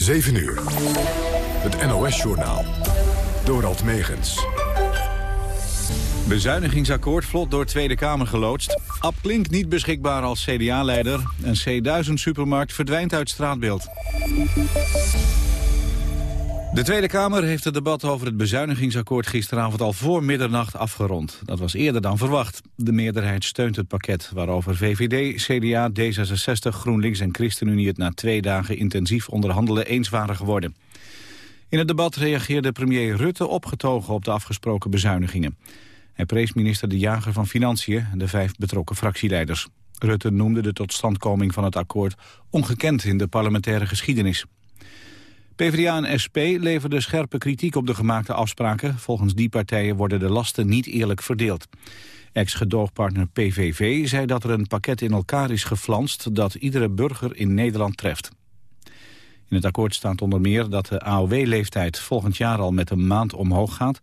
7 uur. Het NOS-journaal. Dorald Megens. Bezuinigingsakkoord vlot door Tweede Kamer geloodst. Ab Klink niet beschikbaar als CDA-leider. En C1000-supermarkt verdwijnt uit straatbeeld. De Tweede Kamer heeft het debat over het bezuinigingsakkoord gisteravond al voor middernacht afgerond. Dat was eerder dan verwacht. De meerderheid steunt het pakket waarover VVD, CDA, D66, GroenLinks en ChristenUnie het na twee dagen intensief onderhandelen eens waren geworden. In het debat reageerde premier Rutte opgetogen op de afgesproken bezuinigingen. Hij prees minister De Jager van Financiën en de vijf betrokken fractieleiders. Rutte noemde de totstandkoming van het akkoord ongekend in de parlementaire geschiedenis. PvdA en SP leverden scherpe kritiek op de gemaakte afspraken. Volgens die partijen worden de lasten niet eerlijk verdeeld. Ex-gedoogpartner PVV zei dat er een pakket in elkaar is geflanst... dat iedere burger in Nederland treft. In het akkoord staat onder meer dat de AOW-leeftijd volgend jaar al met een maand omhoog gaat.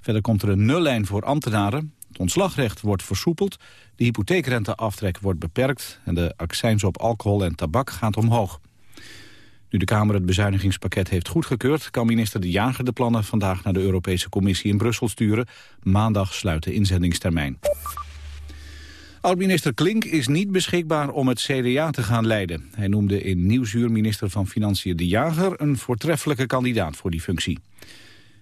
Verder komt er een nullijn voor ambtenaren. Het ontslagrecht wordt versoepeld, de hypotheekrenteaftrek wordt beperkt... en de accijns op alcohol en tabak gaat omhoog. Nu de Kamer het bezuinigingspakket heeft goedgekeurd... kan minister De Jager de plannen vandaag naar de Europese Commissie in Brussel sturen. Maandag sluit de inzendingstermijn. Oud-minister Klink is niet beschikbaar om het CDA te gaan leiden. Hij noemde in Nieuwsuur minister van Financiën De Jager... een voortreffelijke kandidaat voor die functie.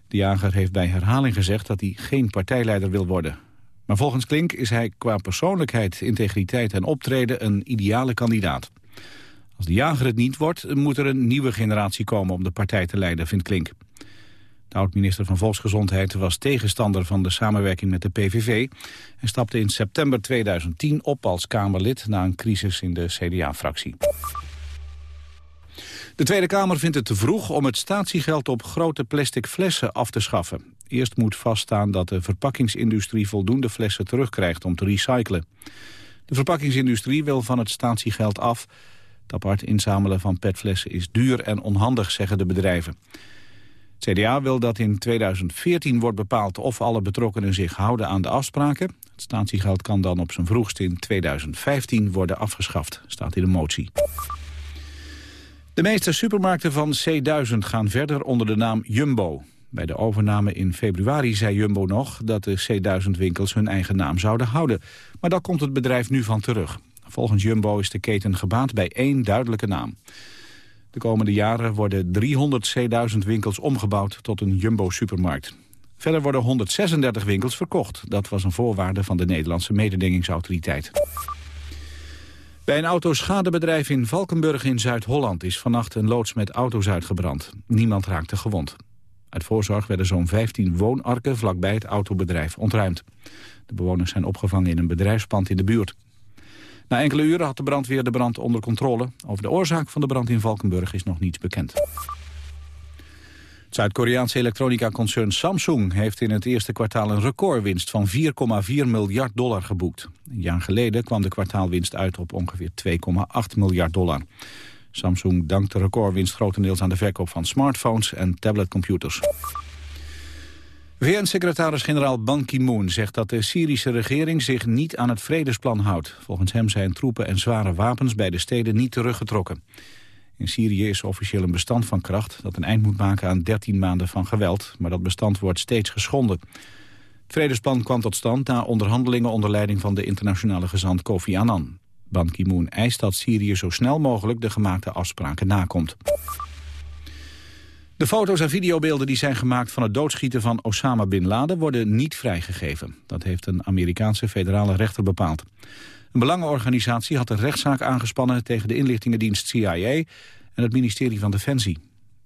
De Jager heeft bij herhaling gezegd dat hij geen partijleider wil worden. Maar volgens Klink is hij qua persoonlijkheid, integriteit en optreden... een ideale kandidaat. Als de jager het niet wordt, moet er een nieuwe generatie komen om de partij te leiden, vindt Klink. De oud-minister van Volksgezondheid was tegenstander van de samenwerking met de PVV... en stapte in september 2010 op als Kamerlid na een crisis in de CDA-fractie. De Tweede Kamer vindt het te vroeg om het statiegeld op grote plastic flessen af te schaffen. Eerst moet vaststaan dat de verpakkingsindustrie voldoende flessen terugkrijgt om te recyclen. De verpakkingsindustrie wil van het statiegeld af het apart inzamelen van petflessen is duur en onhandig, zeggen de bedrijven. CDA wil dat in 2014 wordt bepaald of alle betrokkenen zich houden aan de afspraken. Het statiegeld kan dan op zijn vroegst in 2015 worden afgeschaft, staat in de motie. De meeste supermarkten van C1000 gaan verder onder de naam Jumbo. Bij de overname in februari zei Jumbo nog dat de C1000-winkels hun eigen naam zouden houden. Maar daar komt het bedrijf nu van terug. Volgens Jumbo is de keten gebaat bij één duidelijke naam. De komende jaren worden 300 C1000 winkels omgebouwd tot een Jumbo-supermarkt. Verder worden 136 winkels verkocht. Dat was een voorwaarde van de Nederlandse mededingingsautoriteit. Bij een autoschadebedrijf in Valkenburg in Zuid-Holland... is vannacht een loods met auto's uitgebrand. Niemand raakte gewond. Uit voorzorg werden zo'n 15 woonarken vlakbij het autobedrijf ontruimd. De bewoners zijn opgevangen in een bedrijfspand in de buurt. Na enkele uren had de brandweer de brand onder controle. Over de oorzaak van de brand in Valkenburg is nog niets bekend. Zuid-Koreaanse elektronica-concern Samsung heeft in het eerste kwartaal een recordwinst van 4,4 miljard dollar geboekt. Een jaar geleden kwam de kwartaalwinst uit op ongeveer 2,8 miljard dollar. Samsung dankt de recordwinst grotendeels aan de verkoop van smartphones en tabletcomputers. VN-secretaris-generaal Ban Ki-moon zegt dat de Syrische regering zich niet aan het vredesplan houdt. Volgens hem zijn troepen en zware wapens bij de steden niet teruggetrokken. In Syrië is officieel een bestand van kracht dat een eind moet maken aan 13 maanden van geweld, maar dat bestand wordt steeds geschonden. Het vredesplan kwam tot stand na onderhandelingen onder leiding van de internationale gezant Kofi Annan. Ban Ki-moon eist dat Syrië zo snel mogelijk de gemaakte afspraken nakomt. De foto's en videobeelden die zijn gemaakt van het doodschieten van Osama Bin Laden worden niet vrijgegeven. Dat heeft een Amerikaanse federale rechter bepaald. Een belangenorganisatie had een rechtszaak aangespannen tegen de inlichtingendienst CIA en het ministerie van Defensie.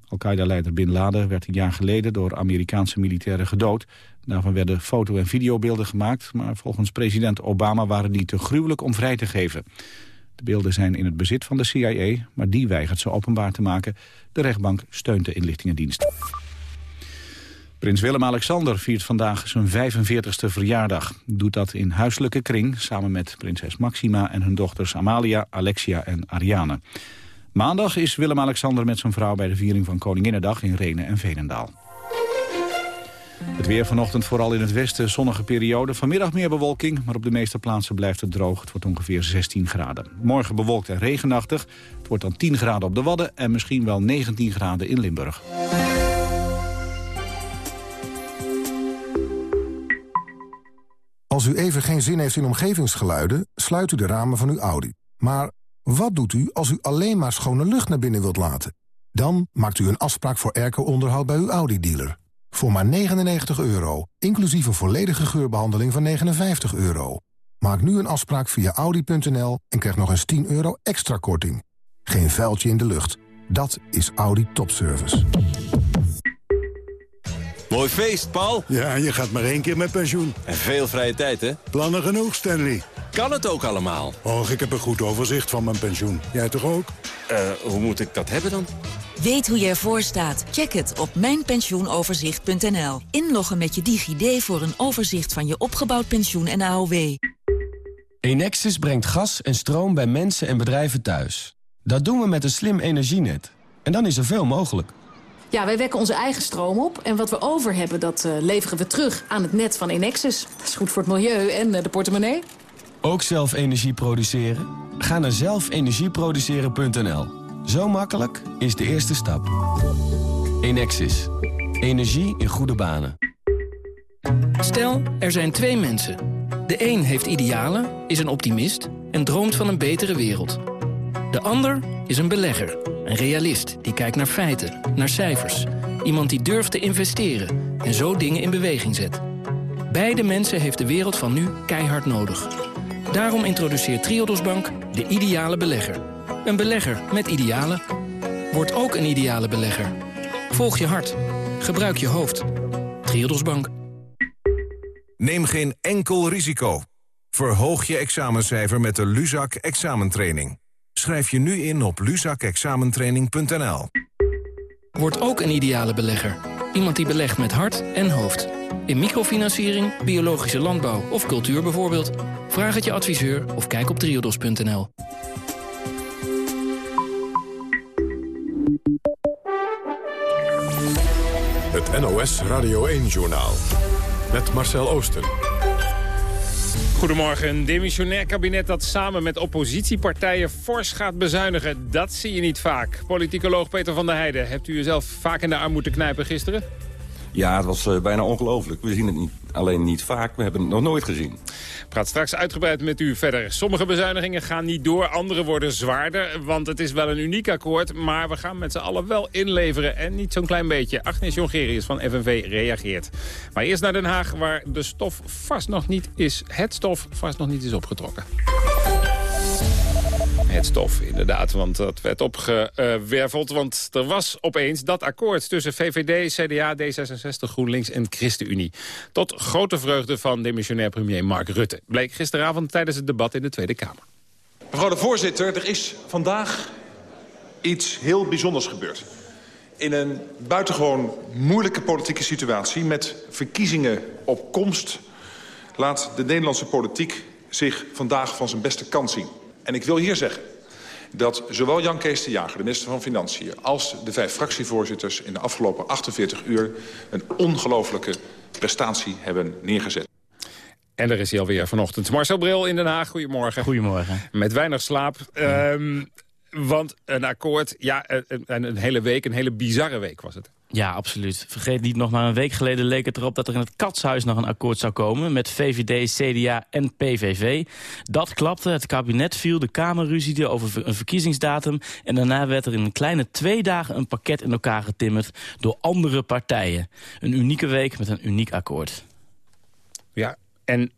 Al-Qaeda-leider Bin Laden werd een jaar geleden door Amerikaanse militairen gedood. Daarvan werden foto- en videobeelden gemaakt, maar volgens president Obama waren die te gruwelijk om vrij te geven. De beelden zijn in het bezit van de CIA, maar die weigert ze openbaar te maken. De rechtbank steunt de inlichtingendienst. Prins Willem-Alexander viert vandaag zijn 45ste verjaardag. Doet dat in huiselijke kring, samen met prinses Maxima en hun dochters Amalia, Alexia en Ariane. Maandag is Willem-Alexander met zijn vrouw bij de viering van Koninginnedag in Renen en Veenendaal. Het weer vanochtend vooral in het westen zonnige periode. Vanmiddag meer bewolking, maar op de meeste plaatsen blijft het droog. Het wordt ongeveer 16 graden. Morgen bewolkt en regenachtig. Het wordt dan 10 graden op de Wadden en misschien wel 19 graden in Limburg. Als u even geen zin heeft in omgevingsgeluiden, sluit u de ramen van uw Audi. Maar wat doet u als u alleen maar schone lucht naar binnen wilt laten? Dan maakt u een afspraak voor airco-onderhoud bij uw Audi-dealer. Voor maar 99 euro, inclusief een volledige geurbehandeling van 59 euro. Maak nu een afspraak via Audi.nl en krijg nog eens 10 euro extra korting. Geen vuiltje in de lucht. Dat is Audi Topservice. Mooi feest, Paul. Ja, je gaat maar één keer met pensioen. En veel vrije tijd, hè? Plannen genoeg, Stanley. Kan het ook allemaal? Och, ik heb een goed overzicht van mijn pensioen. Jij toch ook? Eh, hoe moet ik dat hebben dan? Weet hoe je ervoor staat? Check het op mijnpensioenoverzicht.nl. Inloggen met je DigiD voor een overzicht van je opgebouwd pensioen en AOW. Enexis brengt gas en stroom bij mensen en bedrijven thuis. Dat doen we met een slim energienet. En dan is er veel mogelijk. Ja, wij wekken onze eigen stroom op. En wat we over hebben, dat uh, leveren we terug aan het net van Enexis. Dat is goed voor het milieu en uh, de portemonnee. Ook zelf energie produceren? Ga naar zelfenergieproduceren.nl. Zo makkelijk is de eerste stap. Enexis. Energie in goede banen. Stel, er zijn twee mensen. De een heeft idealen, is een optimist en droomt van een betere wereld. De ander is een belegger, een realist die kijkt naar feiten, naar cijfers. Iemand die durft te investeren en zo dingen in beweging zet. Beide mensen heeft de wereld van nu keihard nodig. Daarom introduceert Triodos Bank de ideale belegger. Een belegger met idealen. Word ook een ideale belegger. Volg je hart. Gebruik je hoofd. Triodos Bank. Neem geen enkel risico. Verhoog je examencijfer met de Luzak examentraining. Schrijf je nu in op luzakexamentraining.nl. Word ook een ideale belegger. Iemand die belegt met hart en hoofd. In microfinanciering, biologische landbouw of cultuur bijvoorbeeld. Vraag het je adviseur of kijk op triodos.nl. Het NOS Radio 1-journaal. Met Marcel Oosten. Goedemorgen. Een demissionair kabinet dat samen met oppositiepartijen fors gaat bezuinigen. Dat zie je niet vaak. Politicoloog Peter van der Heijden, hebt u jezelf vaak in de arm moeten knijpen gisteren? Ja, het was uh, bijna ongelooflijk. We zien het niet, alleen niet vaak, we hebben het nog nooit gezien. Ik praat straks uitgebreid met u verder. Sommige bezuinigingen gaan niet door, andere worden zwaarder. Want het is wel een uniek akkoord, maar we gaan met z'n allen wel inleveren. En niet zo'n klein beetje. Agnes Jongerius van FNV reageert. Maar eerst naar Den Haag, waar de stof vast nog niet is... het stof vast nog niet is opgetrokken. Het stof, inderdaad, want dat werd opgewerveld. Want er was opeens dat akkoord tussen VVD, CDA, D66, GroenLinks en ChristenUnie. Tot grote vreugde van demissionair premier Mark Rutte. Bleek gisteravond tijdens het debat in de Tweede Kamer. Mevrouw de voorzitter, er is vandaag iets heel bijzonders gebeurd. In een buitengewoon moeilijke politieke situatie met verkiezingen op komst... laat de Nederlandse politiek zich vandaag van zijn beste kant zien. En ik wil hier zeggen dat zowel Jan Kees de Jager, de minister van Financiën... als de vijf fractievoorzitters in de afgelopen 48 uur... een ongelofelijke prestatie hebben neergezet. En er is hij alweer vanochtend. Marcel Bril in Den Haag, goedemorgen. Goedemorgen. Met weinig slaap. Um, want een akkoord, ja, een, een hele week, een hele bizarre week was het. Ja, absoluut. Vergeet niet, nog maar een week geleden leek het erop... dat er in het Katshuis nog een akkoord zou komen... met VVD, CDA en PVV. Dat klapte, het kabinet viel, de Kamer ruziede over een verkiezingsdatum... en daarna werd er in een kleine twee dagen een pakket in elkaar getimmerd... door andere partijen. Een unieke week met een uniek akkoord. Ja, en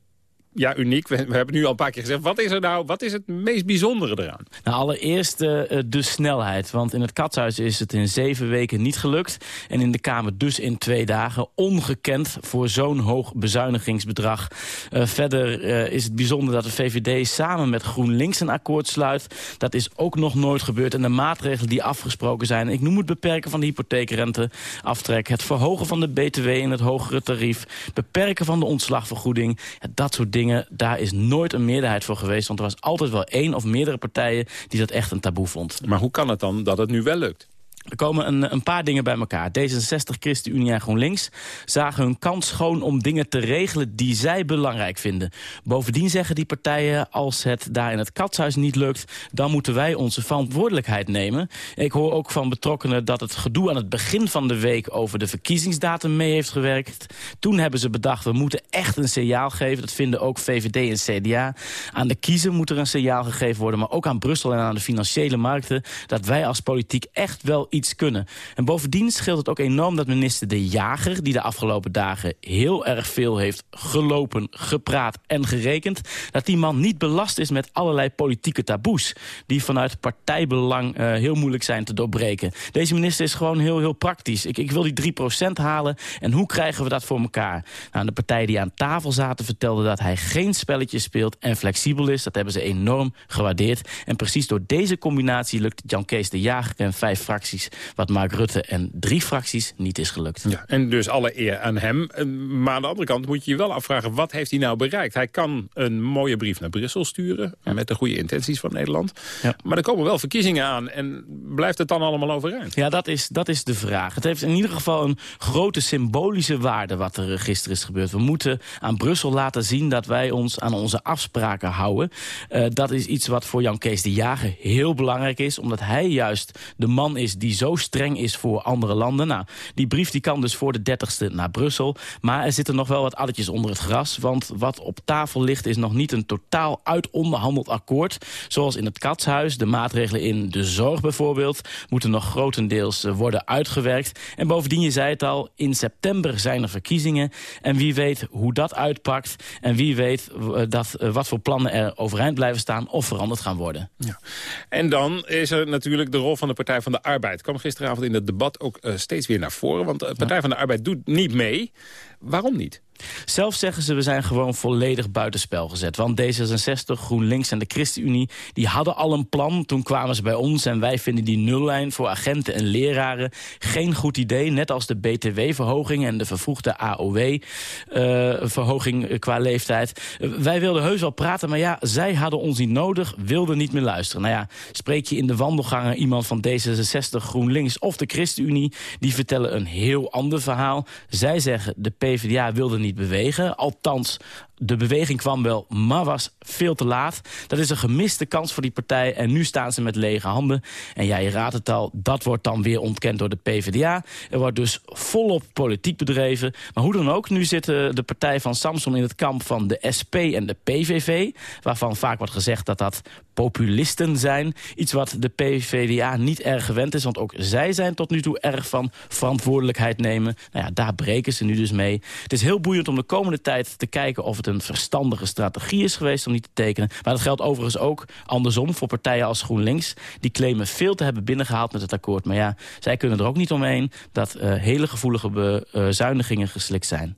ja, uniek. We, hebben nu al een paar keer gezegd. Wat is er nou, wat is het meest bijzondere eraan? Nou, allereerst uh, de snelheid. Want in het katshuis is het in zeven weken niet gelukt. En in de Kamer dus in twee dagen. Ongekend voor zo'n hoog bezuinigingsbedrag. Uh, verder is het bijzonder dat de VVD samen met GroenLinks een akkoord sluit. Dat is ook nog nooit gebeurd. En de maatregelen die afgesproken zijn. Ik noem het beperken van de hypotheekrenteaftrek. Het verhogen van de BTW in het hogere tarief. Beperken van de ontslagvergoeding. Dat soort dingen daar is nooit een meerderheid voor geweest. Want er was altijd wel één of meerdere partijen die dat echt een taboe vond. Maar hoe kan het dan dat het nu wel lukt? Er komen een, een, paar dingen bij elkaar. D66, ChristenUnie en GroenLinks zagen hun kans schoon om dingen te regelen die zij belangrijk vinden. Bovendien zeggen die partijen, als het daar in het katshuis niet lukt, dan moeten wij onze verantwoordelijkheid nemen. Ik hoor ook van betrokkenen dat het gedoe aan het begin van de week over de verkiezingsdatum mee heeft gewerkt. Toen hebben ze bedacht, we moeten echt een signaal geven. Dat vinden ook VVD en CDA. Aan de kiezer moet er een signaal gegeven worden, maar ook aan Brussel en aan de financiële markten, dat wij als politiek echt wel iets kunnen. En bovendien scheelt het ook enorm dat minister De Jager... die de afgelopen dagen heel erg veel heeft gelopen, gepraat en gerekend... dat die man niet belast is met allerlei politieke taboes... die vanuit partijbelang uh, heel moeilijk zijn te doorbreken. Deze minister is gewoon heel, heel praktisch. Ik, ik wil die 3% halen en hoe krijgen we dat voor elkaar? Nou, de partijen die aan tafel zaten vertelden dat hij geen spelletjes speelt... en flexibel is. Dat hebben ze enorm gewaardeerd. En precies door deze combinatie lukt Jan Kees de Jager en vijf fracties wat Mark Rutte en drie fracties niet is gelukt. Ja, en dus alle eer aan hem. Eh, maar aan de andere kant moet je je wel afvragen... wat heeft hij nou bereikt? Hij kan een mooie brief naar Brussel sturen... met de goede intenties van Nederland. Ja. Maar er komen wel verkiezingen aan. En blijft het dan allemaal overeind? Ja, dat is, dat is de vraag. Het heeft in ieder geval een grote symbolische waarde... wat er gisteren is gebeurd. We moeten aan Brussel laten zien dat wij ons aan onze afspraken houden. Uh, dat is iets wat voor Jan Kees de Jager heel belangrijk is... omdat hij juist de man is die zo streng is voor andere landen. Nou, die brief die kan dus voor de 30ste naar Brussel. Maar er zitten nog wel wat addertjes onder het gras. Want wat op tafel ligt is nog niet een totaal uitonderhandeld akkoord. Zoals in het katshuis. De maatregelen in de zorg bijvoorbeeld moeten nog grotendeels eh, worden uitgewerkt. En bovendien, je zei het al, in september zijn er verkiezingen. En wie weet hoe dat uitpakt. En wie weet eh, dat, eh, wat voor plannen er overeind blijven staan of veranderd gaan worden. Ja. En dan is er natuurlijk de rol van de Partij van de Arbeid kwam gisteravond in het debat ook uh, steeds weer naar voren. Want de Partij van de Arbeid doet niet mee. Waarom niet? Zelf zeggen ze, we zijn gewoon volledig buitenspel gezet. Want D66, GroenLinks en de ChristenUnie... die hadden al een plan, toen kwamen ze bij ons... en wij vinden die nullijn voor agenten en leraren geen goed idee. Net als de BTW-verhoging en de vervroegde AOW-verhoging eh, qua leeftijd. Uh, wij wilden heus wel praten, maar ja, zij hadden ons niet nodig... wilden niet meer luisteren. Nou ja, spreek je in de wandelgangen iemand van D66, GroenLinks of de ChristenUnie... die vertellen een heel ander verhaal. Zij zeggen, de PvdA wilde niet bewegen. Althans, de beweging kwam wel, maar was veel te laat. Dat is een gemiste kans voor die partij en nu staan ze met lege handen. En ja, je raadt het al, dat wordt dan weer ontkend door de PvdA. Er wordt dus volop politiek bedreven. Maar hoe dan ook, nu zit de partij van Samson in het kamp van de SP en de PVV... waarvan vaak wordt gezegd dat dat populisten zijn. Iets wat de PvdA niet erg gewend is, want ook zij zijn tot nu toe erg van verantwoordelijkheid nemen. Nou ja, daar breken ze nu dus mee. Het is heel boeiend om de komende tijd te kijken of het een verstandige strategie is geweest om niet te tekenen. Maar dat geldt overigens ook andersom voor partijen als GroenLinks. Die claimen veel te hebben binnengehaald met het akkoord. Maar ja, zij kunnen er ook niet omheen dat uh, hele gevoelige bezuinigingen geslikt zijn.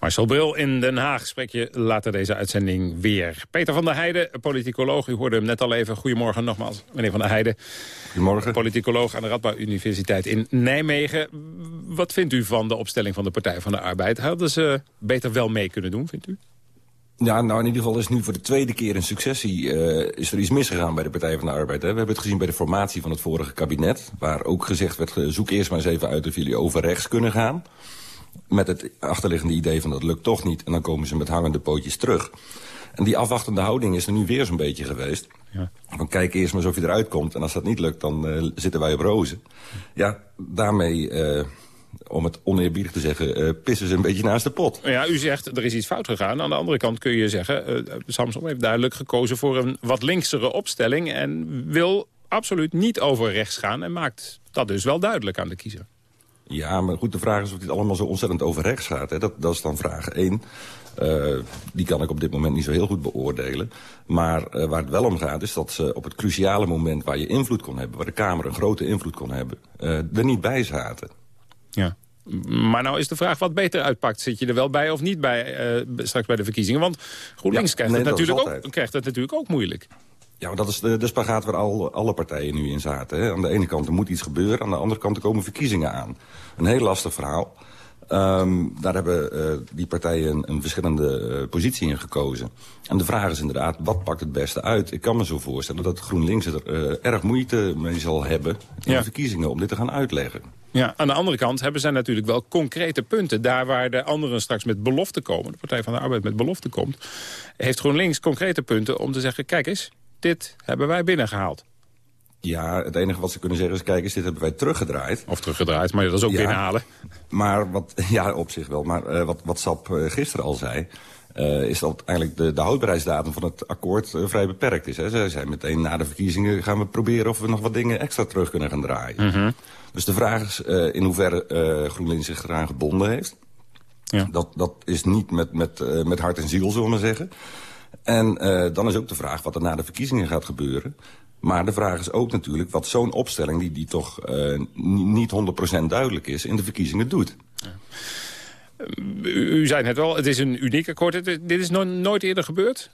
Marcel Bril in Den Haag spreek je later deze uitzending weer. Peter van der Heijden, politicoloog. U hoorde hem net al even. Goedemorgen nogmaals, meneer van der Heijden. Goedemorgen. Politicoloog aan de Radboud Universiteit in Nijmegen. Wat vindt u van de opstelling van de Partij van de Arbeid? Hadden ze beter wel mee kunnen doen, vindt u? Ja, nou in ieder geval is nu voor de tweede keer in successie uh, is er iets misgegaan bij de Partij van de Arbeid. Hè. We hebben het gezien bij de formatie van het vorige kabinet. Waar ook gezegd werd, zoek eerst maar eens even uit of jullie over rechts kunnen gaan. Met het achterliggende idee van dat lukt toch niet. En dan komen ze met hangende pootjes terug. En die afwachtende houding is er nu weer zo'n beetje geweest. Ja. Van kijk eerst maar of je eruit komt. En als dat niet lukt, dan uh, zitten wij op rozen. Ja, daarmee... Om het oneerbiedig te zeggen, uh, pissen ze een beetje naast de pot. Ja, u zegt er is iets fout gegaan. Aan de andere kant kun je zeggen... Uh, Samson heeft duidelijk gekozen voor een wat linksere opstelling... en wil absoluut niet over rechts gaan... en maakt dat dus wel duidelijk aan de kiezer. Ja, maar goed, de vraag is of dit allemaal zo ontzettend over rechts gaat. Hè. Dat, dat is dan vraag 1. Uh, die kan ik op dit moment niet zo heel goed beoordelen. Maar uh, waar het wel om gaat is dat ze op het cruciale moment... waar je invloed kon hebben, waar de Kamer een grote invloed kon hebben... Uh, er niet bij zaten. Ja. Maar nou is de vraag wat beter uitpakt. Zit je er wel bij of niet bij straks bij de verkiezingen? Want GroenLinks ja, krijgt, nee, het natuurlijk ook, krijgt het natuurlijk ook moeilijk. Ja, maar dat is de, de spagaat waar al, alle partijen nu in zaten. Hè. Aan de ene kant er moet iets gebeuren, aan de andere kant er komen verkiezingen aan. Een heel lastig verhaal. Ehm, daar hebben uh, die partijen een, een verschillende uh, positie in gekozen. En de vraag is inderdaad, wat pakt het beste uit? Ik kan me zo voorstellen dat GroenLinks er uh, erg moeite mee zal hebben... in Ja. de verkiezingen om dit te gaan uitleggen. Ja, aan de andere kant hebben zij natuurlijk wel concrete punten. Daar waar de anderen straks met belofte komen, de Partij van de Arbeid met belofte komt... heeft GroenLinks concrete punten om te zeggen... kijk eens, dit hebben wij binnengehaald. Ja, het enige wat ze kunnen zeggen is, kijk eens, dit hebben wij teruggedraaid. Of teruggedraaid, maar dat is ook Ja. binnenhalen. Maar wat, ja, op zich wel. Maar eh, wat, wat Sap eh, gisteren al zei... eh, is dat eigenlijk de, de houdbaarheidsdatum van het akkoord vrij beperkt is. Hè. Zij zei meteen na de verkiezingen gaan we proberen of we nog wat dingen extra terug kunnen gaan draaien. Dus de vraag is in hoeverre GroenLinks zich eraan gebonden heeft. Dat, dat is niet met, met, met hart en ziel, zullen we maar zeggen. En dan is ook de vraag wat er na de verkiezingen gaat gebeuren. Maar de vraag is ook natuurlijk wat zo'n opstelling... die, die toch eh, ni- niet 100% duidelijk is, in de verkiezingen doet. U, u zei net wel, het is een uniek akkoord. Dit is no- nooit eerder gebeurd?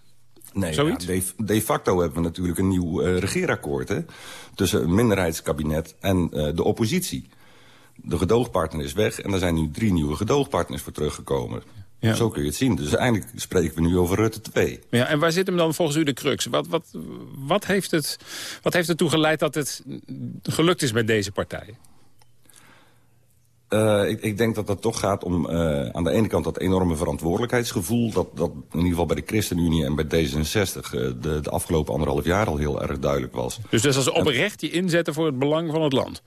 Nee, ja, de, de facto hebben we natuurlijk een nieuw eh, regeerakkoord... Hè, tussen een minderheidskabinet en eh, de oppositie. De gedoogpartner is weg en er zijn nu drie nieuwe gedoogpartners voor teruggekomen. Ja. Zo kun je het zien. Dus eigenlijk spreken we nu over Rutte 2. Ja, en waar zit hem dan volgens u de crux? Wat, wat, wat, heeft het, wat heeft ertoe geleid dat het gelukt is met deze partijen? Eh, ik, ik denk dat het toch gaat om eh, aan de ene kant dat enorme verantwoordelijkheidsgevoel... dat, dat in ieder geval bij de ChristenUnie en bij D66 eh, de, de afgelopen anderhalf jaar al heel erg duidelijk was. Dus dat is als oprecht je inzetten voor het belang van het land.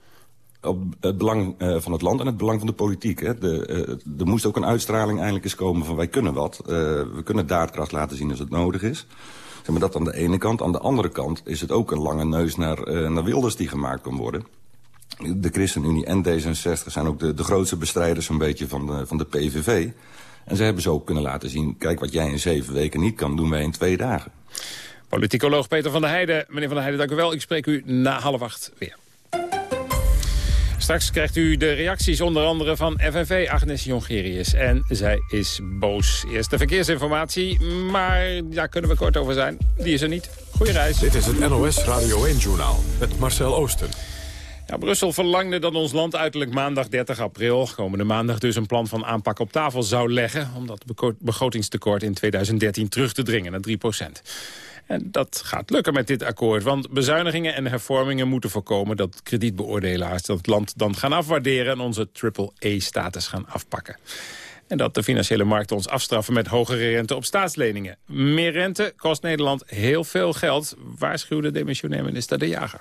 Op het belang eh, van het land en het belang van de politiek. Hè. De, eh, er moest ook een uitstraling eindelijk eens komen van wij kunnen wat. Eh, we kunnen daadkracht laten zien als het nodig is. Zeg maar dat aan de ene kant. Aan de andere kant is het ook een lange neus naar, naar Wilders die gemaakt kan worden. De ChristenUnie en D66 zijn ook de, de grootste bestrijders een beetje van de, van de PVV. En ze hebben zo kunnen laten zien... kijk, wat jij in zeven weken niet kan, doen wij in twee dagen. Politicoloog Peter van der Heijden. Meneer van der Heijden, dank u wel. Ik spreek u na half acht weer. Straks krijgt u de reacties onder andere van FNV Agnes Jongerius. En zij is boos. Eerst de verkeersinformatie, maar daar kunnen we kort over zijn. Die is er niet. Goeie reis. Dit is het NOS Radio 1-journaal met Marcel Oosten. Ja, Brussel verlangde dat ons land uiterlijk maandag 30 april... komende maandag dus een plan van aanpak op tafel zou leggen... om dat begrotingstekort in 2013 terug te dringen naar 3 En dat gaat lukken met dit akkoord, want bezuinigingen en hervormingen moeten voorkomen dat kredietbeoordelaars dat land dan gaan afwaarderen en onze triple-A-status gaan afpakken. En dat de financiële markten ons afstraffen met hogere rente op staatsleningen. Meer rente kost Nederland heel veel geld, waarschuwde demissionair minister De Jager.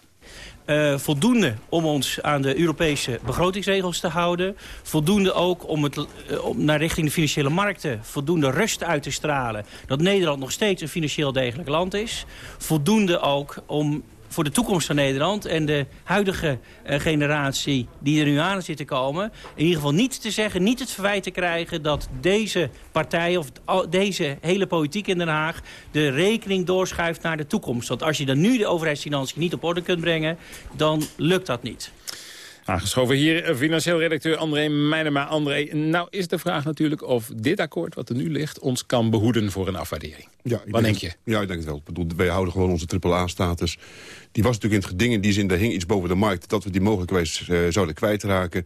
Eh, voldoende om ons aan de Europese begrotingsregels te houden. Voldoende ook om, het, eh, om naar richting de financiële markten voldoende rust uit te stralen. Dat Nederland nog steeds een financieel degelijk land is. Voldoende ook om voor de toekomst van Nederland en de huidige eh, generatie die er nu aan zit te komen... in ieder geval niet te zeggen, niet het verwijt te krijgen... dat deze partij of deze hele politiek in Den Haag... de rekening doorschuift naar de toekomst. Want als je dan nu de overheidsfinanciën niet op orde kunt brengen... dan lukt dat niet. Aangeschoven hier eh, financieel redacteur André Meijnema. André, nou is de vraag natuurlijk of dit akkoord wat er nu ligt... ons kan behoeden voor een afwaardering. Ja, ik Wat denk het- Ja, ik denk het wel. Ik bedoel, wij houden gewoon onze AAA-status. Die was natuurlijk in het geding in die zin, daar hing iets boven de markt... dat we die mogelijkwijs eh, zouden kwijtraken.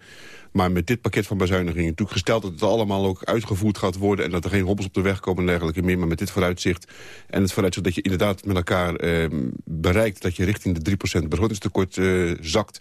Maar met dit pakket van bezuinigingen, natuurlijk gesteld dat het allemaal ook uitgevoerd gaat worden... en dat er geen hobbels op de weg komen en dergelijke meer... maar met dit vooruitzicht en het vooruitzicht dat je inderdaad met elkaar eh, bereikt... dat je richting de 3% begrotingstekort eh, zakt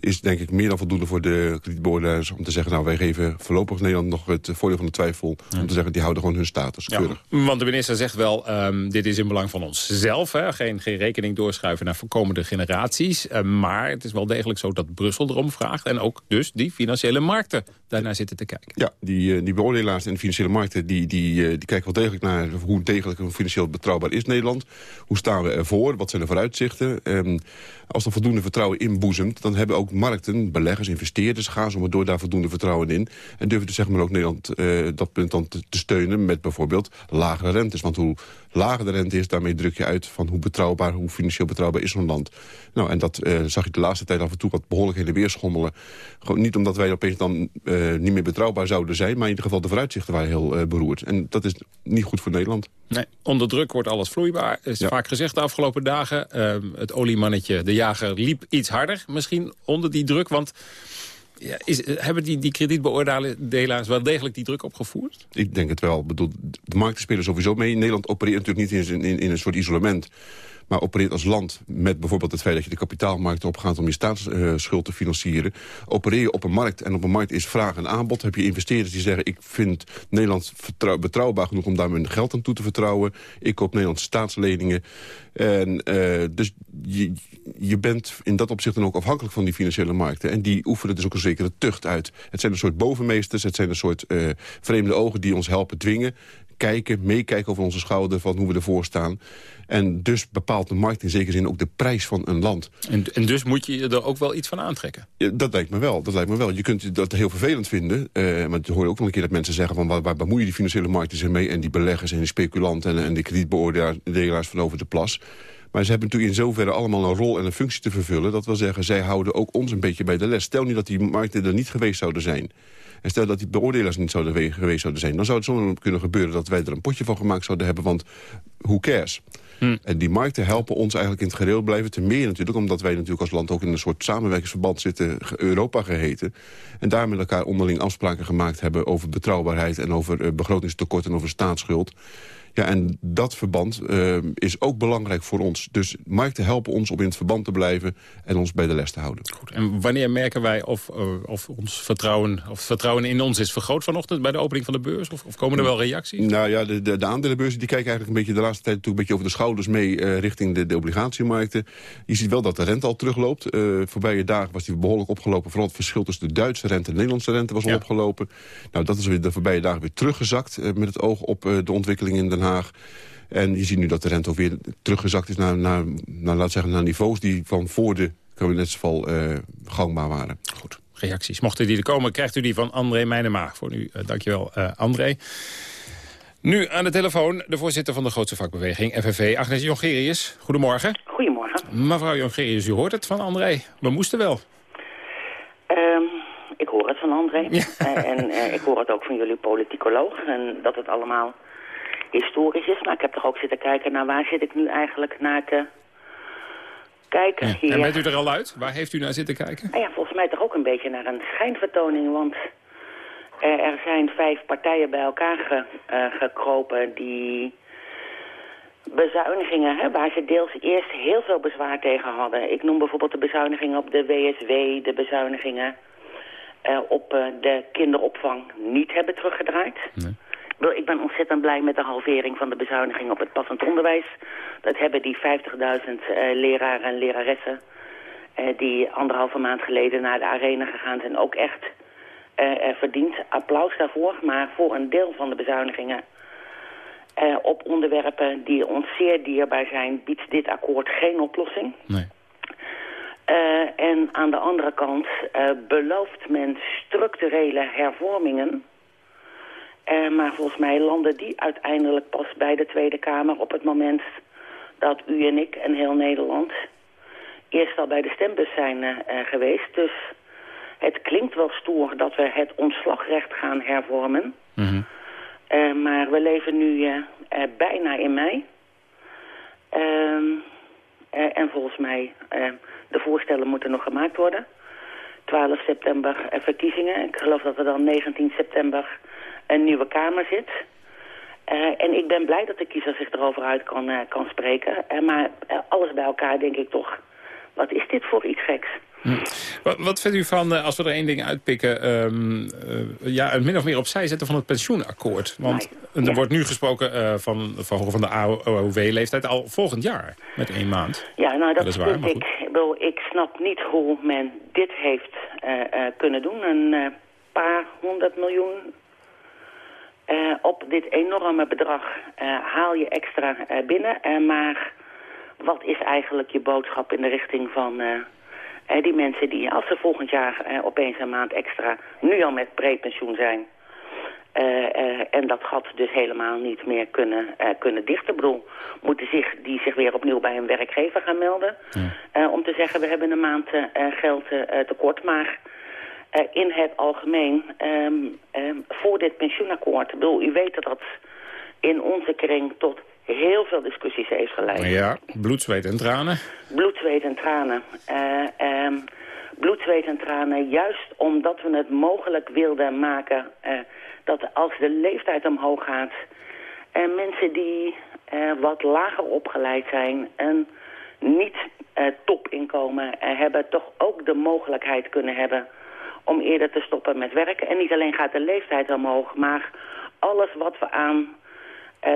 is denk ik meer dan voldoende voor de kredietbeoordelaars om te zeggen... nou, wij geven voorlopig Nederland nog het voordeel van de twijfel... om te zeggen, die houden gewoon hun status keurig. Want de minister zegt wel, ehm, dit is in belang van onszelf. Hè? Geen, geen rekening doorschuiven naar voorkomende generaties. Eh, maar het is wel degelijk zo dat Brussel erom vraagt. En ook dus die financiële markten daarnaar zitten te kijken. Ja, die, eh, die beoordelaars en de financiële markten... Die, die, eh, die kijken wel degelijk naar hoe degelijk en financieel betrouwbaar is Nederland. Hoe staan we ervoor? Wat zijn de vooruitzichten? Ehm, als er voldoende vertrouwen inboezemt... dan hebben ook markten, beleggers, investeerders... gaan zo maar door daar voldoende vertrouwen in. En durven dus zeg maar ook Nederland eh, dat punt dan te, te steunen... met bijvoorbeeld lagere rentes. Want hoe lager de rente is, daarmee druk je uit... van hoe betrouwbaar, hoe financieel betrouwbaar is zo'n land. Nou, en dat eh, zag je de laatste tijd af en toe wat behoorlijk heen en weer schommelen. Gewoon niet omdat wij opeens dan eh, niet meer betrouwbaar zouden zijn... maar in ieder geval de vooruitzichten waren heel beroerd. En dat is niet goed voor Nederland. Nee, onder druk wordt alles vloeibaar. is vaak gezegd de afgelopen dagen. Ehm, het oliemannetje, de jager, liep iets harder misschien onder die druk. Want Ja, is, hebben die, die kredietbeoordelaars wel degelijk die druk opgevoerd? Ik denk het wel. Bedoel, de markten spelen sowieso mee. Nederland opereert natuurlijk niet in, in, in een soort isolement maar opereert als land met bijvoorbeeld het feit dat je de kapitaalmarkt opgaat om je staatsschuld te financieren, opereer je op een markt en op een markt is vraag en aanbod. Heb je investeerders die zeggen ik vind Nederland betrouwbaar genoeg om daar mijn geld aan toe te vertrouwen. Ik koop Nederlandse staatsleningen. En, uh, dus je, je bent in dat opzicht dan ook afhankelijk van die financiële markten. En die oefenen dus ook een zekere tucht uit. Het zijn een soort bovenmeesters, het zijn een soort uh, vreemde ogen die ons helpen dwingen kijken, meekijken over onze schouder van hoe we ervoor staan. En dus bepaalt de markt in zekere zin ook de prijs van een land. En, en dus moet je er ook wel iets van aantrekken? Ja, dat lijkt me wel. Dat lijkt me wel. Je kunt dat heel vervelend vinden. Uh, maar je hoor ook wel een keer dat mensen zeggen... van waar, waar bemoeien die financiële markten zich mee... en die beleggers en die speculanten en, en die kredietbeoordelaars van over de plas... Maar ze hebben natuurlijk in zoverre allemaal een rol en een functie te vervullen. Dat wil zeggen, zij houden ook ons een beetje bij de les. Stel nu dat die markten er niet geweest zouden zijn. En stel dat die beoordelaars niet zouden geweest zouden zijn... dan zou het zomaar kunnen gebeuren dat wij er een potje van gemaakt zouden hebben. Want who cares? Hm. En die markten helpen ons eigenlijk in het gereel blijven. Ten meer natuurlijk, omdat wij natuurlijk als land ook in een soort samenwerkingsverband zitten, Europa geheten. En daar met elkaar onderling afspraken gemaakt hebben over betrouwbaarheid en over uh, begrotingstekort en over staatsschuld. Ja, en dat verband uh, is ook belangrijk voor ons. Dus markten helpen ons om in het verband te blijven en ons bij de les te houden. Goed. En wanneer merken wij of, uh, of ons vertrouwen, of vertrouwen in ons is vergroot vanochtend bij de opening van de beurs? Of, of komen er wel reacties? Nou ja, de, de, de aandelenbeurzen die kijken eigenlijk een beetje de laatste tijd natuurlijk een beetje over de schouders mee uh, richting de, de obligatiemarkten. Je ziet wel dat de rente al terugloopt. voorbije dagen was die behoorlijk opgelopen. Vooral het verschil tussen de Duitse rente en de Nederlandse rente was al ja. opgelopen. Nou, dat is weer de voorbije dagen weer teruggezakt met het oog op de ontwikkeling in Den Haag. En je ziet nu dat de rente ook weer teruggezakt is naar, naar, naar, laat zeggen, naar niveaus die van voor de kabinetsval uh, gangbaar waren. Goed, reacties. Mochten die er komen, krijgt u die van André Mijnemaag. Voor nu, uh, dankjewel uh, André. Nu aan de telefoon de voorzitter van de grootste vakbeweging, FNV, Agnes Jongerius. Goedemorgen. Goedemorgen. Mevrouw Jongerius, u hoort het van André. We moesten wel. Um, ik hoor het van André. Ja. en ik hoor het ook van jullie politicoloog. En dat het allemaal historisch is. Maar ik heb toch ook zitten kijken naar waar zit ik nu eigenlijk naar te kijken. Ja. En bent u er al uit? Waar heeft u naar zitten kijken? Nou ja, volgens mij toch ook een beetje naar een schijnvertoning. Want er, er zijn vijf partijen bij elkaar ge, uh, gekropen die bezuinigingen, hè, waar ze deels eerst heel veel bezwaar tegen hadden. Ik noem bijvoorbeeld de bezuinigingen op de WSW, de bezuinigingen uh, op uh, de kinderopvang niet hebben teruggedraaid. Nee. Ik ben ontzettend blij met de halvering van de bezuiniging op het passend onderwijs. Dat hebben die 50.000 uh, leraren en leraressen... Uh, die anderhalve maand geleden naar de arena gegaan zijn ook echt uh, verdiend. Applaus daarvoor, maar voor een deel van de bezuinigingen... op onderwerpen die ons zeer dierbaar zijn... biedt dit akkoord geen oplossing. Nee. en aan de andere kant belooft men structurele hervormingen... Uh, maar volgens mij landen die uiteindelijk pas bij de Tweede Kamer op het moment dat u en ik en heel Nederland eerst al bij de stembus zijn uh, geweest. Dus het klinkt wel stoer dat we het ontslagrecht gaan hervormen. Mm -hmm. uh, maar we leven nu bijna in mei. Ehm, en volgens mij, de voorstellen moeten nog gemaakt worden. 12 september verkiezingen. Ik geloof dat er dan 19 september een nieuwe Kamer zit. Uh, en ik ben blij dat de kiezer zich erover uit kan, uh, kan spreken. Uh, maar alles bij elkaar denk ik toch, wat is dit voor iets geks? Hm. Wat, wat vindt u van, als we er één ding uitpikken... Um, ja, een min of meer opzij zetten van het pensioenakkoord? Want nee, er ja. wordt nu gesproken van verhogen van de AOW-leeftijd al volgend jaar. Met één maand. Ja, nou dat, dat waar, ik. Ik, ik snap niet hoe men dit heeft kunnen doen. Een paar honderd miljoen uh, op dit enorme bedrag uh, haal je extra uh, binnen. maar wat is eigenlijk je boodschap in de richting van die mensen die als ze volgend jaar opeens een maand extra nu al met prepensioen zijn... en dat gat dus helemaal niet meer kunnen, kunnen dichten. Ik bedoel, moeten zich, die zich weer opnieuw bij een werkgever gaan melden... Ja. om te zeggen, we hebben een maand geld tekort, maar... Uh, in het algemeen um, um, voor dit pensioenakkoord. Ik bedoel, u weet dat dat in onze kring tot heel veel discussies heeft geleid. Ja, bloed, zweet en tranen. Bloed, zweet en tranen. Uh, um, bloed, zweet en tranen. Juist omdat we het mogelijk wilden maken uh, dat als de leeftijd omhoog gaat... en mensen die wat lager opgeleid zijn en niet topinkomen hebben... toch ook de mogelijkheid kunnen hebben om eerder te stoppen met werken. En niet alleen gaat de leeftijd omhoog, maar alles wat we aan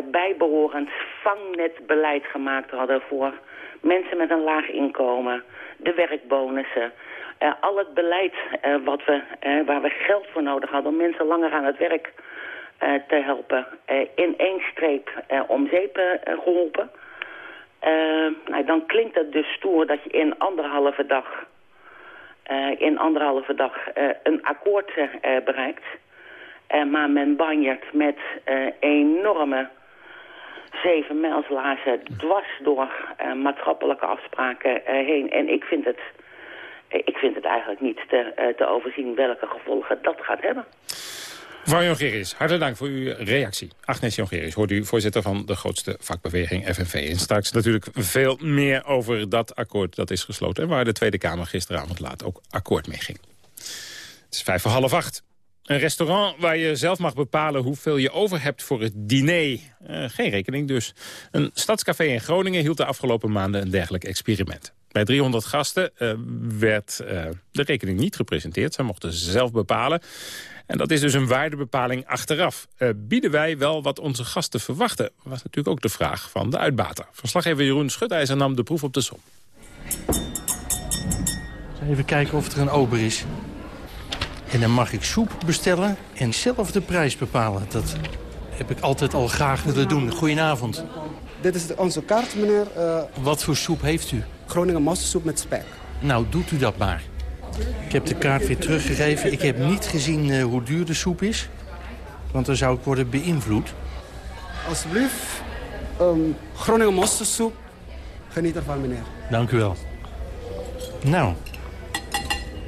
bijbehorend vangnetbeleid gemaakt hadden voor mensen met een laag inkomen, de werkbonussen, uh, al het beleid uh, wat we, uh, waar we geld voor nodig hadden om mensen langer aan het werk te helpen, in één streep om zeep geholpen. nou, dan klinkt het dus stoer dat je in anderhalve dag, in anderhalve dag een akkoord bereikt. maar men banjert met enorme zeven mijlslazen dwars door maatschappelijke afspraken heen. En ik vind het, ik vind het eigenlijk niet te, te overzien welke gevolgen dat gaat hebben. Mevrouw Jongerius, hartelijk dank voor uw reactie. Agnes Jongerius, hoort u voorzitter van de grootste vakbeweging FNV. En straks natuurlijk veel meer over dat akkoord dat is gesloten... en waar de Tweede Kamer gisteravond laat ook akkoord mee ging. Het is vijf voor half acht. Een restaurant waar je zelf mag bepalen hoeveel je over hebt voor het diner. Uh, geen rekening dus. Een stadscafé in Groningen hield de afgelopen maanden een dergelijk experiment. Bij 300 gasten uh, werd uh, de rekening niet gepresenteerd. Ze mochten zelf bepalen. En dat is dus een waardebepaling achteraf. bieden wij wel wat onze gasten verwachten? Was natuurlijk ook de vraag van de uitbater. Verslaggever Jeroen Schutijzer nam de proef op de som. Even kijken of er een ober is. En dan mag ik soep bestellen en zelf de prijs bepalen. Dat heb ik altijd al graag willen doen. Goedenavond. Dit is onze kaart, meneer. Uh, Wat voor soep heeft u? Groningen mosterdsoep met spek. Nou, doet u dat maar. Ik heb de kaart weer teruggegeven. Ik heb niet gezien uh, hoe duur de soep is. Want dan zou ik worden beïnvloed. Alsjeblieft. Um, Groningen mosterdsoep. Geniet ervan, meneer. Dank u wel. Nou,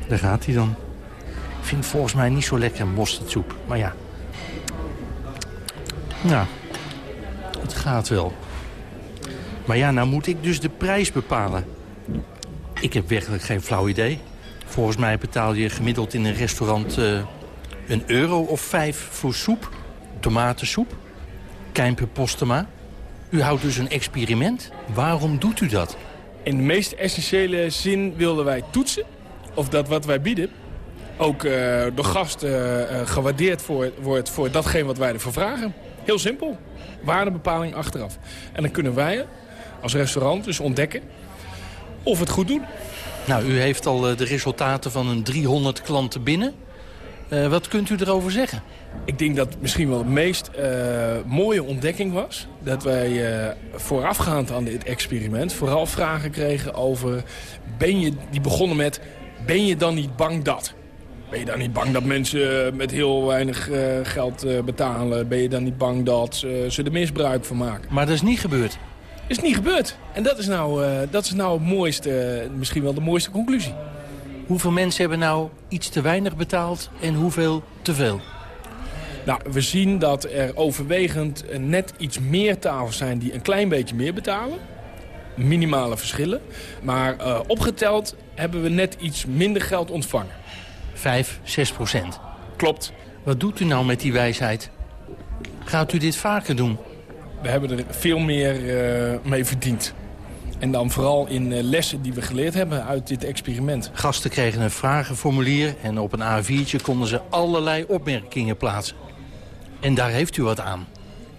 daar gaat hij dan. Ik vind volgens mij niet zo lekker mosterdsoep. Maar ja. Nou, het gaat wel. Maar ja, nou moet ik dus de prijs bepalen. Ik heb werkelijk geen flauw idee. Volgens mij betaal je gemiddeld in een restaurant uh, een euro of vijf voor soep. Tomatensoep. Keimpe postema. U houdt dus een experiment. Waarom doet u dat? In de meest essentiële zin wilden wij toetsen of dat wat wij bieden ook uh, door gasten uh, gewaardeerd wordt voor datgene wat wij ervoor vragen. Heel simpel. Waardebepaling achteraf. En dan kunnen wij als restaurant dus ontdekken of het goed doen. Nou, u heeft al de resultaten van een 300 klanten binnen. Uh, wat kunt u erover zeggen? Ik denk dat misschien wel de meest uh, mooie ontdekking was... dat wij uh, voorafgaand aan dit experiment vooral vragen kregen over... Ben je, die begonnen met, ben je dan niet bang dat? Ben je dan niet bang dat mensen met heel weinig geld betalen? Ben je dan niet bang dat ze er misbruik van maken? Maar dat is niet gebeurd. Is niet gebeurd. En dat is nou, dat is nou het mooiste, misschien wel de mooiste conclusie. Hoeveel mensen hebben nou iets te weinig betaald en hoeveel te veel? Nou, we zien dat er overwegend net iets meer tafels zijn die een klein beetje meer betalen. Minimale verschillen. Maar opgeteld hebben we net iets minder geld ontvangen. 5, 6 procent. Klopt. Wat doet u nou met die wijsheid? Gaat u dit vaker doen? We hebben er veel meer uh, mee verdiend. En dan vooral in uh, lessen die we geleerd hebben uit dit experiment. Gasten kregen een vragenformulier en op een A4'tje konden ze allerlei opmerkingen plaatsen. En daar heeft u wat aan.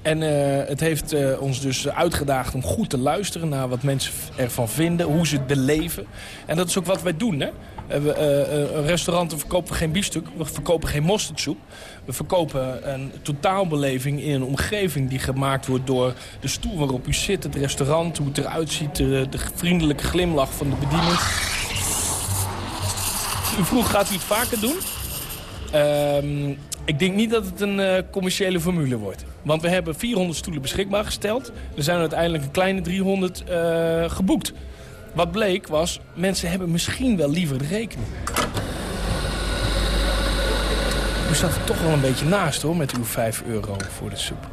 En uh, het heeft uh, ons dus uitgedaagd om goed te luisteren naar wat mensen ervan vinden, hoe ze het beleven. En dat is ook wat wij doen, hè? We, uh, een restaurant verkopen geen biefstuk, we verkopen geen mosterdsoep. We verkopen een totaalbeleving in een omgeving die gemaakt wordt door de stoel waarop u zit, het restaurant, hoe het eruit ziet, de, de vriendelijke glimlach van de bediening. U vroeg, gaat u het vaker doen? Uh, ik denk niet dat het een commerciële formule wordt. Want we hebben 400 stoelen beschikbaar gesteld. Er zijn uiteindelijk een kleine 300 uh, geboekt. Wat bleek was, mensen hebben misschien wel liever de rekening. U staat er toch wel een beetje naast hoor, met uw 5 euro voor de soep.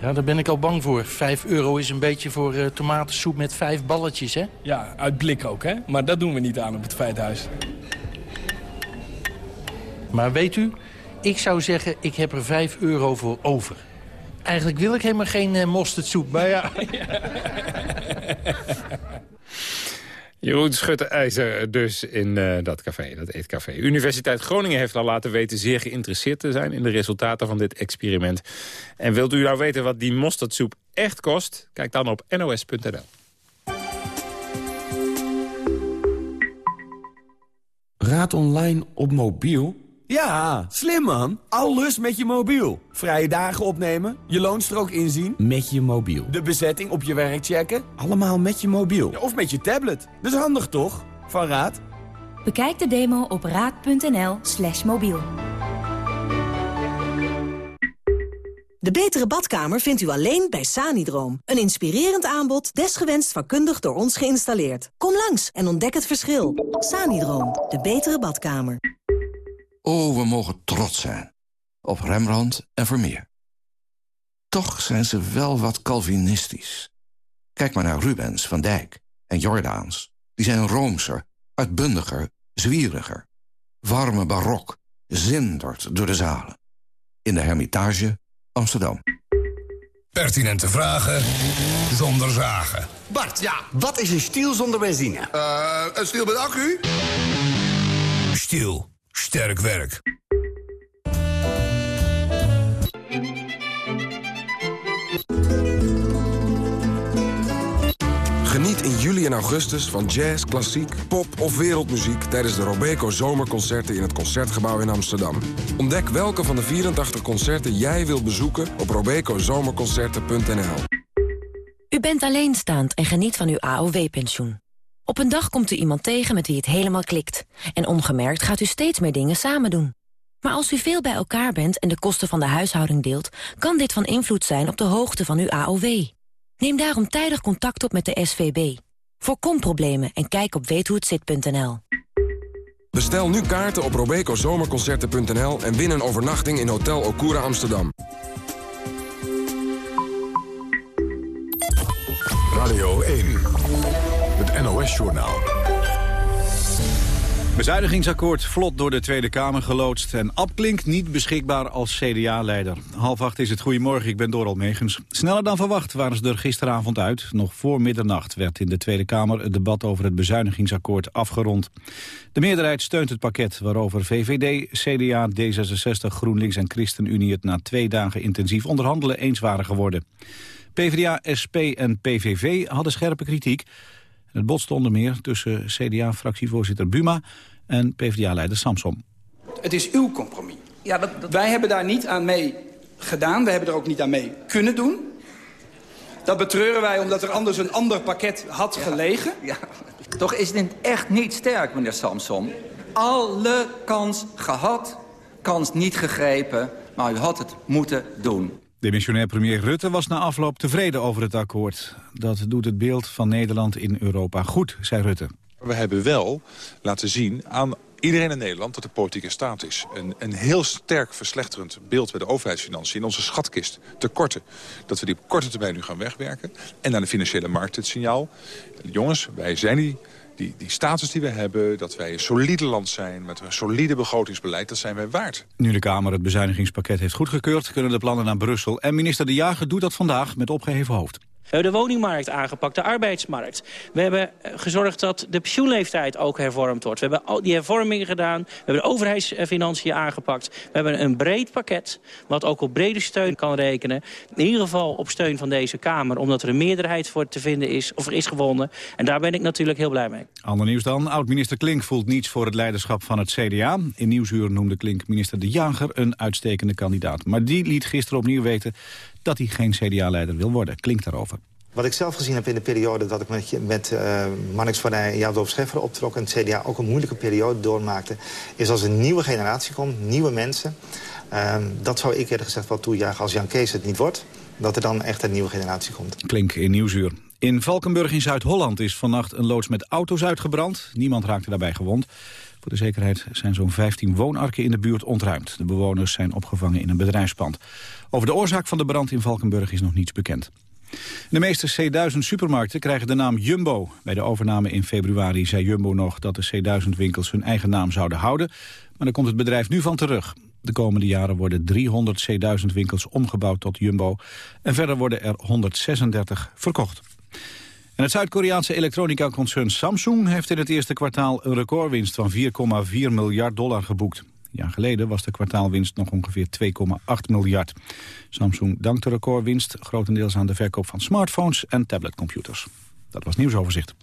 Ja, daar ben ik al bang voor. 5 euro is een beetje voor uh, tomatensoep met vijf balletjes, hè? Ja, uit blik ook, hè? Maar dat doen we niet aan op het feithuis. Maar weet u, ik zou zeggen, ik heb er 5 euro voor over. Eigenlijk wil ik helemaal geen uh, mosterdsoep, maar ja... Jeroen Schutte-IJzer dus in uh, dat café, dat eetcafé. Universiteit Groningen heeft al laten weten zeer geïnteresseerd te zijn... in de resultaten van dit experiment. En wilt u nou weten wat die mosterdsoep echt kost? Kijk dan op nos.nl. Raad online op mobiel? Ja, slim man. Alles met je mobiel. Vrije dagen opnemen, je loonstrook inzien. Met je mobiel. De bezetting op je werk checken. Allemaal met je mobiel. Ja, of met je tablet. Dat is handig toch? Van Raad. Bekijk de demo op raad.nl slash mobiel. De betere badkamer vindt u alleen bij Sanidroom. Een inspirerend aanbod, desgewenst vakkundig door ons geïnstalleerd. Kom langs en ontdek het verschil. Sanidroom, de betere badkamer. Oh, we mogen trots zijn. Op Rembrandt en Vermeer. Toch zijn ze wel wat Calvinistisch. Kijk maar naar Rubens, Van Dijk en Jordaans. Die zijn roomser, uitbundiger, zwieriger. Warme barok, zindert door de zalen. In de Hermitage, Amsterdam. Pertinente vragen zonder zagen. Bart, ja, wat is een stiel zonder benzine? Uh, een stiel met accu? Stiel. Sterk werk. Geniet in juli en augustus van jazz, klassiek, pop of wereldmuziek... tijdens de Robeco Zomerconcerten in het Concertgebouw in Amsterdam. Ontdek welke van de 84 concerten jij wilt bezoeken op robecozomerconcerten.nl. U bent alleenstaand en geniet van uw AOW-pensioen. Op een dag komt u iemand tegen met wie het helemaal klikt. En ongemerkt gaat u steeds meer dingen samen doen. Maar als u veel bij elkaar bent en de kosten van de huishouding deelt... kan dit van invloed zijn op de hoogte van uw AOW. Neem daarom tijdig contact op met de SVB. Voorkom problemen en kijk op weethohetzit.nl. Bestel nu kaarten op robecozomerconcerten.nl... en win een overnachting in Hotel Okura Amsterdam. Radio 1. Het NOS-journaal. Bezuinigingsakkoord vlot door de Tweede Kamer geloodst... en Abklink niet beschikbaar als CDA-leider. Half acht is het Goedemorgen, ik ben Doral Megens. Sneller dan verwacht waren ze er gisteravond uit. Nog voor middernacht werd in de Tweede Kamer... het debat over het bezuinigingsakkoord afgerond. De meerderheid steunt het pakket waarover VVD, CDA, D66, GroenLinks en ChristenUnie... het na twee dagen intensief onderhandelen eens waren geworden. PvdA, SP en PVV hadden scherpe kritiek... Het botste onder meer tussen CDA-fractievoorzitter Buma en PvdA-leider Samsom. Het is uw compromis. Ja, dat, Wij hebben daar niet aan mee gedaan. We hebben er ook niet aan mee kunnen doen. Dat betreuren wij omdat er anders een ander pakket had gelegen. Ja. Toch is dit echt niet sterk, meneer Samson. Alle kans gehad, kans niet gegrepen, maar u had het moeten doen. Demissionair premier Rutte was na afloop tevreden over het akkoord. Dat doet het beeld van Nederland in Europa goed, zei Rutte. We hebben wel laten zien aan iedereen in Nederland dat de politieke staat is. Een, een heel sterk verslechterend beeld bij de overheidsfinanciën... in onze schatkist, tekorten. Dat we die op korte termijn nu gaan wegwerken. En aan de financiële markt het signaal. Jongens, wij zijn die die, die status die we hebben, dat wij een solide land zijn... met een solide begrotingsbeleid, dat zijn wij waard. Nu de Kamer het bezuinigingspakket heeft goedgekeurd... kunnen de plannen naar Brussel. En minister De Jager doet dat vandaag met opgeheven hoofd. We hebben de woningmarkt aangepakt, de arbeidsmarkt. We hebben gezorgd dat de pensioenleeftijd ook hervormd wordt. We hebben al die hervormingen gedaan. We hebben de overheidsfinanciën aangepakt. We hebben een breed pakket, wat ook op brede steun kan rekenen. In ieder geval op steun van deze Kamer, omdat er een meerderheid voor te vinden is, of is gewonnen. En daar ben ik natuurlijk heel blij mee. Ander nieuws dan. Oud-minister Klink voelt niets voor het leiderschap van het CDA. In Nieuwsuur noemde Klink minister De Jager een uitstekende kandidaat. Maar die liet gisteren opnieuw weten dat hij geen CDA-leider wil worden. Klinkt daarover. Wat ik zelf gezien heb in de periode dat ik met, met uh, Marnix van Rij en Scheffer optrok... en het CDA ook een moeilijke periode doormaakte... is als een nieuwe generatie komt, nieuwe mensen... Uh, dat zou ik eerder gezegd wel toejuichen als Jan Kees het niet wordt... dat er dan echt een nieuwe generatie komt. Klink in Nieuwsuur. In Valkenburg in Zuid-Holland is vannacht een loods met auto's uitgebrand. Niemand raakte daarbij gewond. Voor de zekerheid zijn zo'n 15 woonarken in de buurt ontruimd. De bewoners zijn opgevangen in een bedrijfspand. Over de oorzaak van de brand in Valkenburg is nog niets bekend. De meeste C1000-supermarkten krijgen de naam Jumbo. Bij de overname in februari zei Jumbo nog dat de C1000-winkels hun eigen naam zouden houden. Maar daar komt het bedrijf nu van terug. De komende jaren worden 300 C1000-winkels omgebouwd tot Jumbo. En verder worden er 136 verkocht. En het Zuid-Koreaanse elektronica-concern Samsung heeft in het eerste kwartaal een recordwinst van 4,4 miljard dollar geboekt. Een jaar geleden was de kwartaalwinst nog ongeveer 2,8 miljard. Samsung dankt de recordwinst grotendeels aan de verkoop van smartphones en tabletcomputers. Dat was nieuwsoverzicht.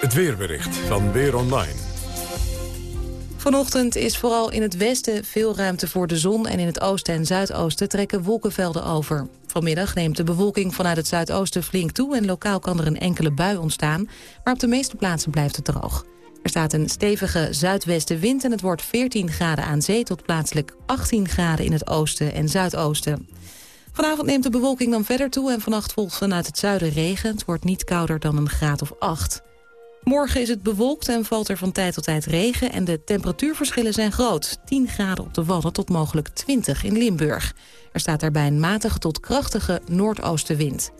Het weerbericht van Weer Online. Vanochtend is vooral in het westen veel ruimte voor de zon... en in het oosten en zuidoosten trekken wolkenvelden over. Vanmiddag neemt de bewolking vanuit het zuidoosten flink toe... en lokaal kan er een enkele bui ontstaan, maar op de meeste plaatsen blijft het droog. Er staat een stevige zuidwestenwind en het wordt 14 graden aan zee... tot plaatselijk 18 graden in het oosten en zuidoosten. Vanavond neemt de bewolking dan verder toe en vannacht volgt vanuit het zuiden regen. Het wordt niet kouder dan een graad of 8. Morgen is het bewolkt en valt er van tijd tot tijd regen... en de temperatuurverschillen zijn groot. 10 graden op de Wadden tot mogelijk 20 in Limburg. Er staat daarbij een matige tot krachtige noordoostenwind.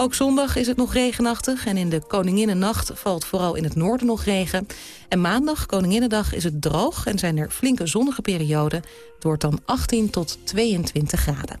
Ook zondag is het nog regenachtig en in de Koninginnennacht valt vooral in het noorden nog regen. En maandag, Koninginnedag, is het droog en zijn er flinke zonnige perioden. Het wordt dan 18 tot 22 graden.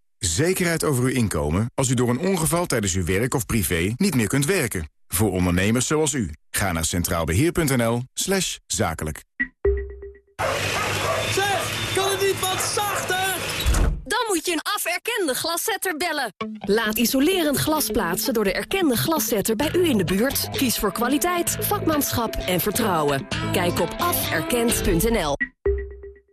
Zekerheid over uw inkomen als u door een ongeval tijdens uw werk of privé niet meer kunt werken. Voor ondernemers zoals u. Ga naar centraalbeheer.nl slash zakelijk. Zeg, kan het niet wat zachter? Dan moet je een aferkende glaszetter bellen. Laat isolerend glas plaatsen door de erkende glaszetter bij u in de buurt. Kies voor kwaliteit, vakmanschap en vertrouwen. Kijk op aferkend.nl.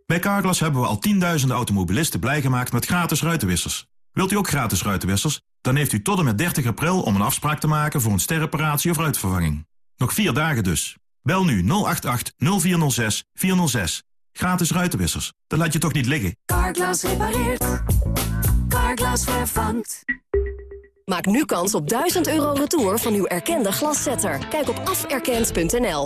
Bij Carglass hebben we al tienduizenden automobilisten blij gemaakt met gratis ruitenwissers. Wilt u ook gratis ruitenwissers? Dan heeft u tot en met 30 april om een afspraak te maken voor een sterreparatie of ruitvervanging. Nog vier dagen dus. Bel nu 088 0406 406. Gratis ruitenwissers. Dat laat je toch niet liggen? Carglass repareert. Carglass vervangt. Maak nu kans op 1000 euro retour van uw erkende glaszetter. Kijk op aferkend.nl.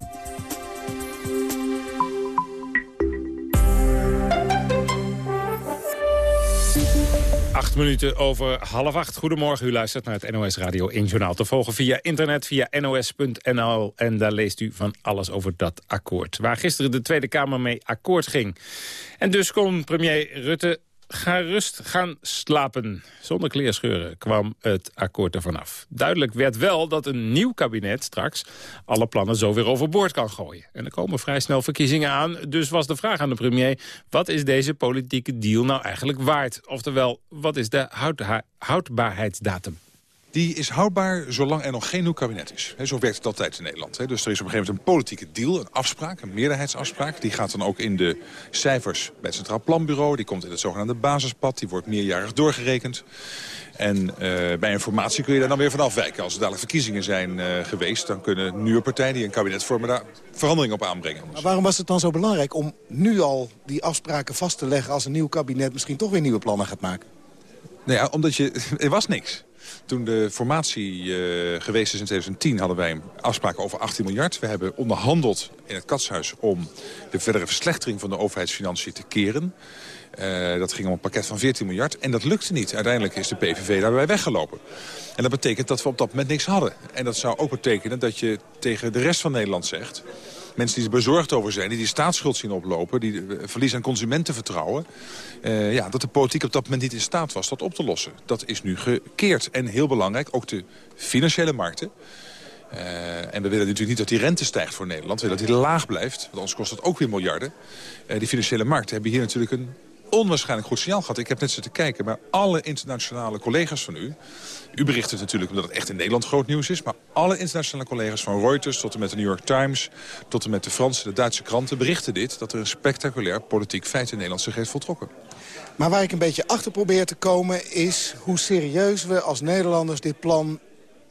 Acht minuten over half acht. Goedemorgen, u luistert naar het NOS Radio 1 Journaal. Te volgen via internet, via nos.nl. En daar leest u van alles over dat akkoord. Waar gisteren de Tweede Kamer mee akkoord ging. En dus kon premier Rutte Ga rust gaan slapen. Zonder kleerscheuren kwam het akkoord ervan af. Duidelijk werd wel dat een nieuw kabinet straks alle plannen zo weer overboord kan gooien. En er komen vrij snel verkiezingen aan. Dus was de vraag aan de premier, wat is deze politieke deal nou eigenlijk waard? Oftewel, wat is de houdbaarheidsdatum? Die is houdbaar zolang er nog geen nieuw kabinet is. zo werkt het altijd in Nederland. Dus er is op een gegeven moment een politieke deal, een afspraak, een meerderheidsafspraak. Die gaat dan ook in de cijfers bij het Centraal Planbureau. Die komt in het zogenaamde basispad. Die wordt meerjarig doorgerekend. En uh, bij informatie kun je daar dan weer van afwijken. Als er dadelijk verkiezingen zijn uh, geweest... dan kunnen nieuwe partijen die een kabinet vormen daar verandering op aanbrengen. Maar waarom was het dan zo belangrijk om nu al die afspraken vast te leggen... als een nieuw kabinet misschien toch weer nieuwe plannen gaat maken? Nou ja, omdat je, er was niks. Toen de formatie uh, geweest is in 2010 hadden wij afspraken over 18 miljard. We hebben onderhandeld in het Katshuis om de verdere verslechtering van de overheidsfinanciën te keren. Uh, dat ging om een pakket van 14 miljard en dat lukte niet. Uiteindelijk is de PVV daarbij weggelopen. En dat betekent dat we op dat moment niks hadden. En dat zou ook betekenen dat je tegen de rest van Nederland zegt... mensen die er bezorgd over zijn, die die staatsschuld zien oplopen... die verlies aan consumentenvertrouwen... Uh, ja, dat de politiek op dat moment niet in staat was dat op te lossen. Dat is nu gekeerd. En heel belangrijk, ook de financiële markten... Uh, en we willen natuurlijk niet dat die rente stijgt voor Nederland. We willen dat die laag blijft, want anders kost dat ook weer miljarden. Die financiële markten hebben hier natuurlijk een onwaarschijnlijk goed signaal gehad. Ik heb net zitten kijken, maar alle internationale collega's van u... U bericht het natuurlijk omdat het echt in Nederland groot nieuws is... maar alle internationale collega's van Reuters tot en met de New York Times... tot en met de Franse en de Duitse kranten berichten dit... dat er een spectaculair politiek feit in Nederland zich heeft voltrokken. Maar waar ik een beetje achter probeer te komen... is hoe serieus we als Nederlanders dit plan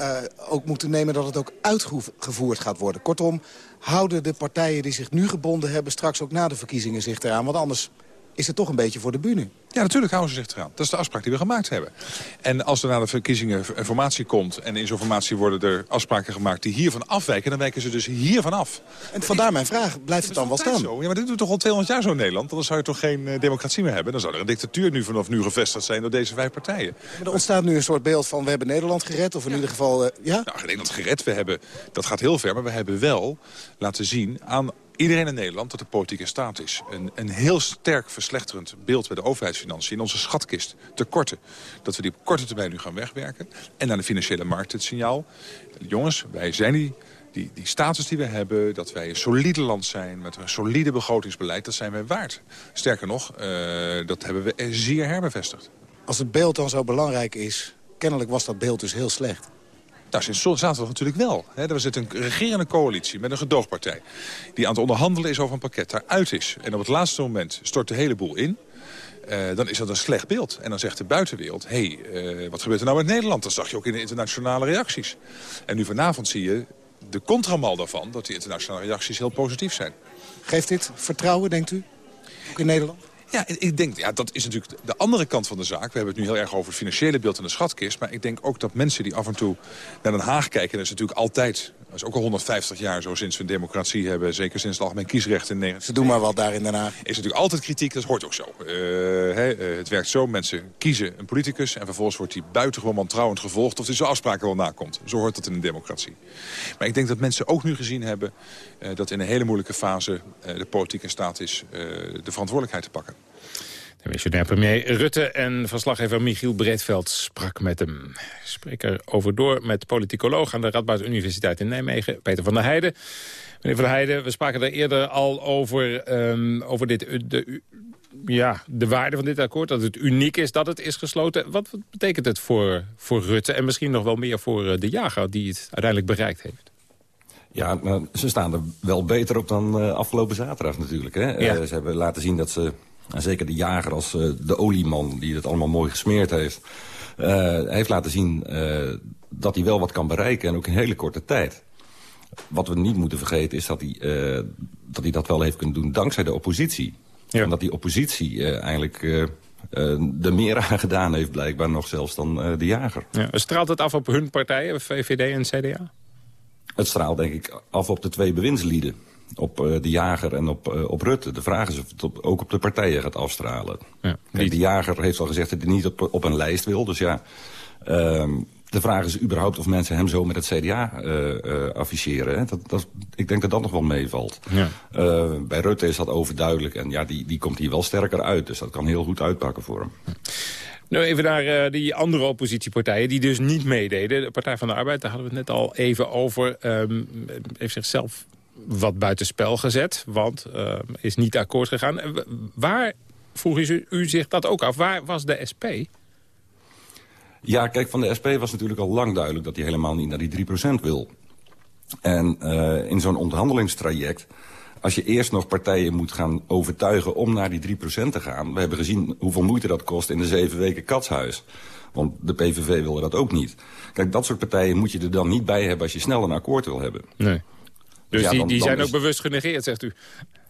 uh, ook moeten nemen dat het ook uitgevoerd gaat worden. Kortom, houden de partijen die zich nu gebonden hebben... straks ook na de verkiezingen zich eraan? Want anders is het toch een beetje voor de bühne. Ja, natuurlijk houden ze zich eraan. Dat is de afspraak die we gemaakt hebben. En als er na de verkiezingen informatie komt... en in zo'n formatie worden er afspraken gemaakt die hiervan afwijken... dan wijken ze dus hiervan af. En vandaar mijn vraag, blijft het dan wel staan? Zo. Ja, maar dit doet toch al 200 jaar zo in Nederland? Dan zou je toch geen uh, democratie meer hebben? Dan zou er een dictatuur nu vanaf nu gevestigd zijn door deze vijf partijen. Maar er ontstaat nu een soort beeld van we hebben Nederland gered. Of in ja. ieder geval, uh, ja? Nou, Nederland gered, we hebben, dat gaat heel ver. Maar we hebben wel laten zien aan iedereen in Nederland dat de politiek in staat is. Een, een heel sterk verslechterend beeld bij de overheidsfinanciën... in onze schatkist, tekorten. Dat we die op korte termijn nu gaan wegwerken. En naar de financiële markt het signaal. Jongens, wij zijn die, die, die status die we hebben... dat wij een solide land zijn met een solide begrotingsbeleid... dat zijn wij waard. Sterker nog, uh, dat hebben we zeer herbevestigd. Als het beeld dan zo belangrijk is... kennelijk was dat beeld dus heel slecht. Nou, sinds zaterdag natuurlijk wel. He, er zit een regerende coalitie met een gedoogpartij... die aan het onderhandelen is over een pakket, daaruit is. En op het laatste moment stort de hele boel in... Uh, dan is dat een slecht beeld. En dan zegt de buitenwereld, hé, hey, uh, wat gebeurt er nou met Nederland? Dat zag je ook in de internationale reacties. En nu vanavond zie je de contramal daarvan... dat die internationale reacties heel positief zijn. Geeft dit vertrouwen, denkt u, ook in Nederland? Ja, ik denk, ja, dat is natuurlijk de andere kant van de zaak. We hebben het nu heel erg over het financiële beeld en de schatkist. Maar ik denk ook dat mensen die af en toe naar Den Haag kijken... dat is natuurlijk altijd, dat is ook al 150 jaar zo sinds we een democratie hebben... zeker sinds het algemeen kiesrecht in Nederland. Ze doen maar wat daar in Den Haag. Is natuurlijk altijd kritiek, dat hoort ook zo. Uh, he, uh, het werkt zo, mensen kiezen een politicus... en vervolgens wordt die buitengewoon wantrouwend gevolgd... of hij zijn afspraken wel nakomt. Zo hoort dat in een democratie. Maar ik denk dat mensen ook nu gezien hebben... Uh, dat in een hele moeilijke fase de politiek in staat is... de verantwoordelijkheid te pakken. De missionair premier Rutte en verslaggever Michiel Breedveld sprak met hem. Ik spreek erover door met politicoloog aan de Radboud Universiteit in Nijmegen, Peter van der Heijden. Meneer van der Heijden, we spraken er eerder al over, um, over dit, de, ja, de waarde van dit akkoord. Dat het uniek is dat het is gesloten. Wat, wat betekent het voor, voor Rutte en misschien nog wel meer voor de jager die het uiteindelijk bereikt heeft? Ja, nou, ze staan er wel beter op dan uh, afgelopen zaterdag natuurlijk. Hè? Ja. Uh, ze hebben laten zien dat ze en zeker de jager als uh, de olieman die het allemaal mooi gesmeerd heeft... Uh, heeft laten zien uh, dat hij wel wat kan bereiken en ook in hele korte tijd. Wat we niet moeten vergeten is dat hij, dat, hij dat wel heeft kunnen doen dankzij de oppositie. Ja. En dat die oppositie eigenlijk er meer aan gedaan heeft blijkbaar nog zelfs dan de jager. Ja, straalt het af op hun partijen, VVD en CDA? Het straalt denk ik af op de twee bewindslieden op uh, de jager en op, uh, op Rutte. De vraag is of het op, ook op de partijen gaat afstralen. Ja, Kijk, de jager heeft al gezegd dat hij niet op, op een lijst wil. Dus ja, uh, de vraag is überhaupt of mensen hem zo met het CDA uh, afficheren. Hè? Dat, dat, ik denk dat dat nog wel meevalt. Ja. bij Rutte is dat overduidelijk. En ja, die, die komt hier wel sterker uit. Dus dat kan heel goed uitpakken voor hem. Nou, even naar uh, die andere oppositiepartijen die dus niet meededen. De Partij van de Arbeid, daar hadden we het net al even over... Um, heeft zichzelf wat buitenspel gezet, want uh, is niet akkoord gegaan. Waar, vroeg u, u zich dat ook af, waar was de SP? Ja, kijk, van de SP was natuurlijk al lang duidelijk dat hij helemaal niet naar die 3% wil. En uh, in zo'n onderhandelingstraject, als je eerst nog partijen moet gaan overtuigen om naar die 3% te gaan... we hebben gezien hoeveel moeite dat kost in de zeven weken katshuis. Want de PVV wilde dat ook niet. Kijk, dat soort partijen moet je er dan niet bij hebben als je snel een akkoord wil hebben. Nee. Dus ja, die, die zijn ook bewust genegeerd, zegt u?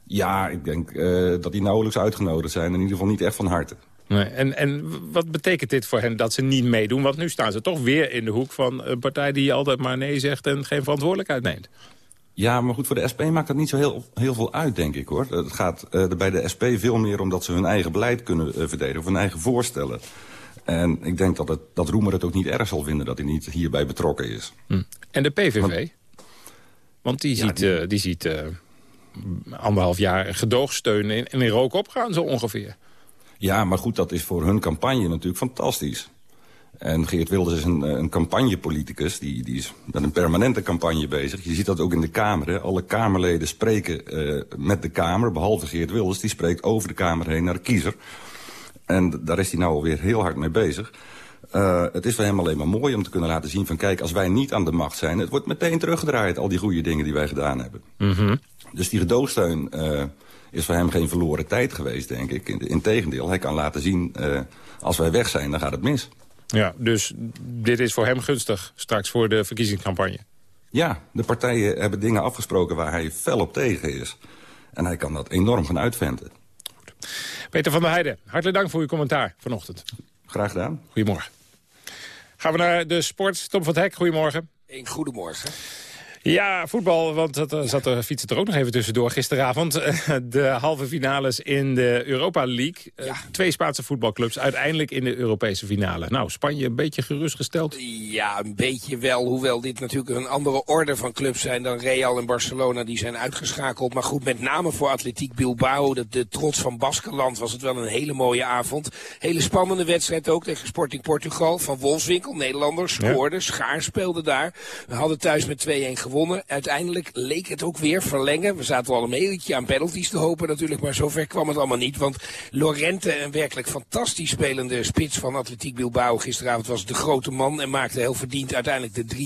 Ja, ik denk uh, dat die nauwelijks uitgenodigd zijn. In ieder geval niet echt van harte. Nee, en, en wat betekent dit voor hen dat ze niet meedoen? Want nu staan ze toch weer in de hoek van een partij die altijd maar nee zegt en geen verantwoordelijkheid neemt. Ja, maar goed, voor de SP maakt dat niet zo heel, heel veel uit, denk ik, hoor. Het gaat uh, bij de SP veel meer omdat ze hun eigen beleid kunnen uh, verdedigen... of hun eigen voorstellen. En ik denk dat, het, dat Roemer het ook niet erg zal vinden dat hij niet hierbij betrokken is. Hm. En de PVV? Want, Want die, ja, ziet, die... Die ziet anderhalf jaar gedoogsteun in, in rook opgaan, zo ongeveer. Ja, maar goed, dat is voor hun campagne natuurlijk fantastisch. En Geert Wilders is een, een campagnepoliticus. Die, die is met een permanente campagne bezig. Je ziet dat ook in de Kamer. Hè. Alle Kamerleden spreken uh, met de Kamer, behalve Geert Wilders. Die spreekt over de Kamer heen naar de kiezer. En daar is hij nou alweer heel hard mee bezig. Uh, het is voor hem alleen maar mooi om te kunnen laten zien van... kijk, als wij niet aan de macht zijn... het wordt meteen teruggedraaid, al die goede dingen die wij gedaan hebben. Mm -hmm. Dus die gedoogsteun uh, is voor hem geen verloren tijd geweest, denk ik. Integendeel, hij kan laten zien... Uh, als wij weg zijn, dan gaat het mis. Ja, dus dit is voor hem gunstig straks voor de verkiezingscampagne. Ja, de partijen hebben dingen afgesproken waar hij fel op tegen is. En hij kan dat enorm gaan uitventen. Peter van der Heijden, hartelijk dank voor uw commentaar vanochtend. Graag gedaan. Goedemorgen. Gaan we naar de sport. Tom van het Hek, goedemorgen. Een goedemorgen. Ja, voetbal, want dat uh, zat er, fietsen er ook nog even tussendoor gisteravond. de halve finales in de Europa League. Uh, Twee Spaanse voetbalclubs uiteindelijk in de Europese finale. Nou, Spanje een beetje gerustgesteld? Ja, een beetje wel. Hoewel dit natuurlijk een andere orde van clubs zijn dan Real en Barcelona. Die zijn uitgeschakeld. Maar goed, met name voor Atletiek Bilbao, de, de trots van Baskeland, was het wel een hele mooie avond. Hele spannende wedstrijd ook tegen Sporting Portugal. Van Wolfswinkel, Nederlanders, scoorde. Ja. Schaar speelde daar. We hadden thuis met 2-1 gewonnen gewonnen. Uiteindelijk leek het ook weer verlengen. We zaten al een beetje aan penalties te hopen natuurlijk, maar zover kwam het allemaal niet. Want Lorente, een werkelijk fantastisch spelende spits van Atletiek Bilbao gisteravond, was de grote man en maakte heel verdiend uiteindelijk de 3-1.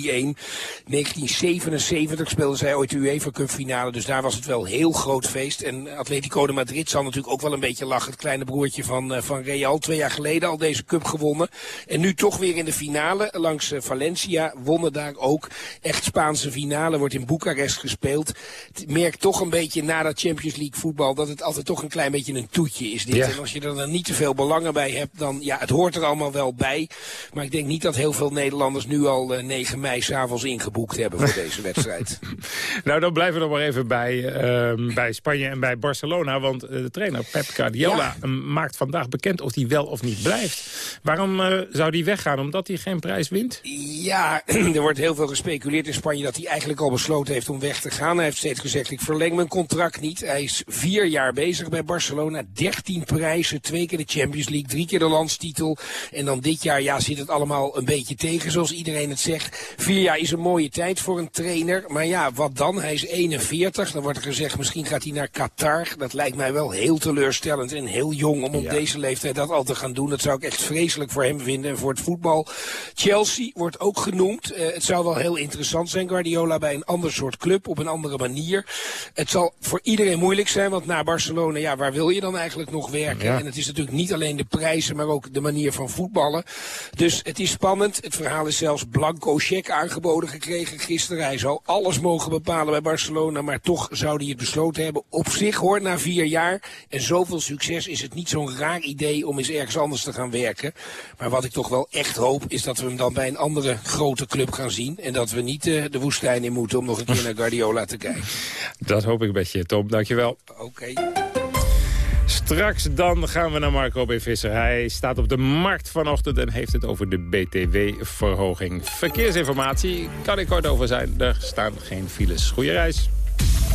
1977 speelde zij ooit de UEFA Cup finale, dus daar was het wel heel groot feest. En Atletico de Madrid zal natuurlijk ook wel een beetje lachen. Het kleine broertje van, uh, van Real, twee jaar geleden al deze cup gewonnen. En nu toch weer in de finale langs uh, Valencia, wonnen daar ook echt Spaanse finale finale wordt in Boekarest gespeeld. Het merkt toch een beetje na dat Champions League voetbal... dat het altijd toch een klein beetje een toetje is dit. Ja. En als je er dan niet te veel belangen bij hebt... dan ja, het hoort er allemaal wel bij. Maar ik denk niet dat heel veel Nederlanders nu al uh, 9 mei s'avonds ingeboekt hebben voor deze wedstrijd. nou, dan blijven we nog maar even bij, uh, bij Spanje en bij Barcelona. Want uh, de trainer Pep Guardiola ja. maakt vandaag bekend of hij wel of niet blijft. Waarom uh, zou hij weggaan? Omdat hij geen prijs wint? Ja, er wordt heel veel gespeculeerd in Spanje dat hij eigenlijk al besloten heeft om weg te gaan. Hij heeft steeds gezegd, ik verleng mijn contract niet. Hij is vier jaar bezig bij Barcelona. 13 prijzen, twee keer de Champions League, drie keer de landstitel. En dan dit jaar, ja, zit het allemaal een beetje tegen, zoals iedereen het zegt. Vier jaar is een mooie tijd voor een trainer. Maar ja, wat dan? Hij is 41. Dan wordt er gezegd, misschien gaat hij naar Qatar. Dat lijkt mij wel heel teleurstellend en heel jong om op ja. deze leeftijd dat al te gaan doen. Dat zou ik echt vreselijk voor hem vinden en voor het voetbal. Chelsea wordt ook genoemd. Uh, het zou wel heel interessant zijn, Guardiola bij een ander soort club, op een andere manier. Het zal voor iedereen moeilijk zijn, want na Barcelona, ja, waar wil je dan eigenlijk nog werken? Ja. En het is natuurlijk niet alleen de prijzen, maar ook de manier van voetballen. Dus het is spannend. Het verhaal is zelfs blanco cheque aangeboden gekregen gisteren. Hij zou alles mogen bepalen bij Barcelona, maar toch zou hij het besloten hebben. Op zich hoor, na vier jaar en zoveel succes is het niet zo'n raar idee om eens ergens anders te gaan werken. Maar wat ik toch wel echt hoop, is dat we hem dan bij een andere grote club gaan zien. En dat we niet uh, de woestijn in moeten om nog een keer naar Guardiola te kijken. Dat hoop ik met je, Tom. Dankjewel. Oké. Okay. Straks dan gaan we naar Marco B. Visser. Hij staat op de markt vanochtend en heeft het over de BTW-verhoging. Verkeersinformatie kan ik kort over zijn. Er staan geen files. Goeie reis.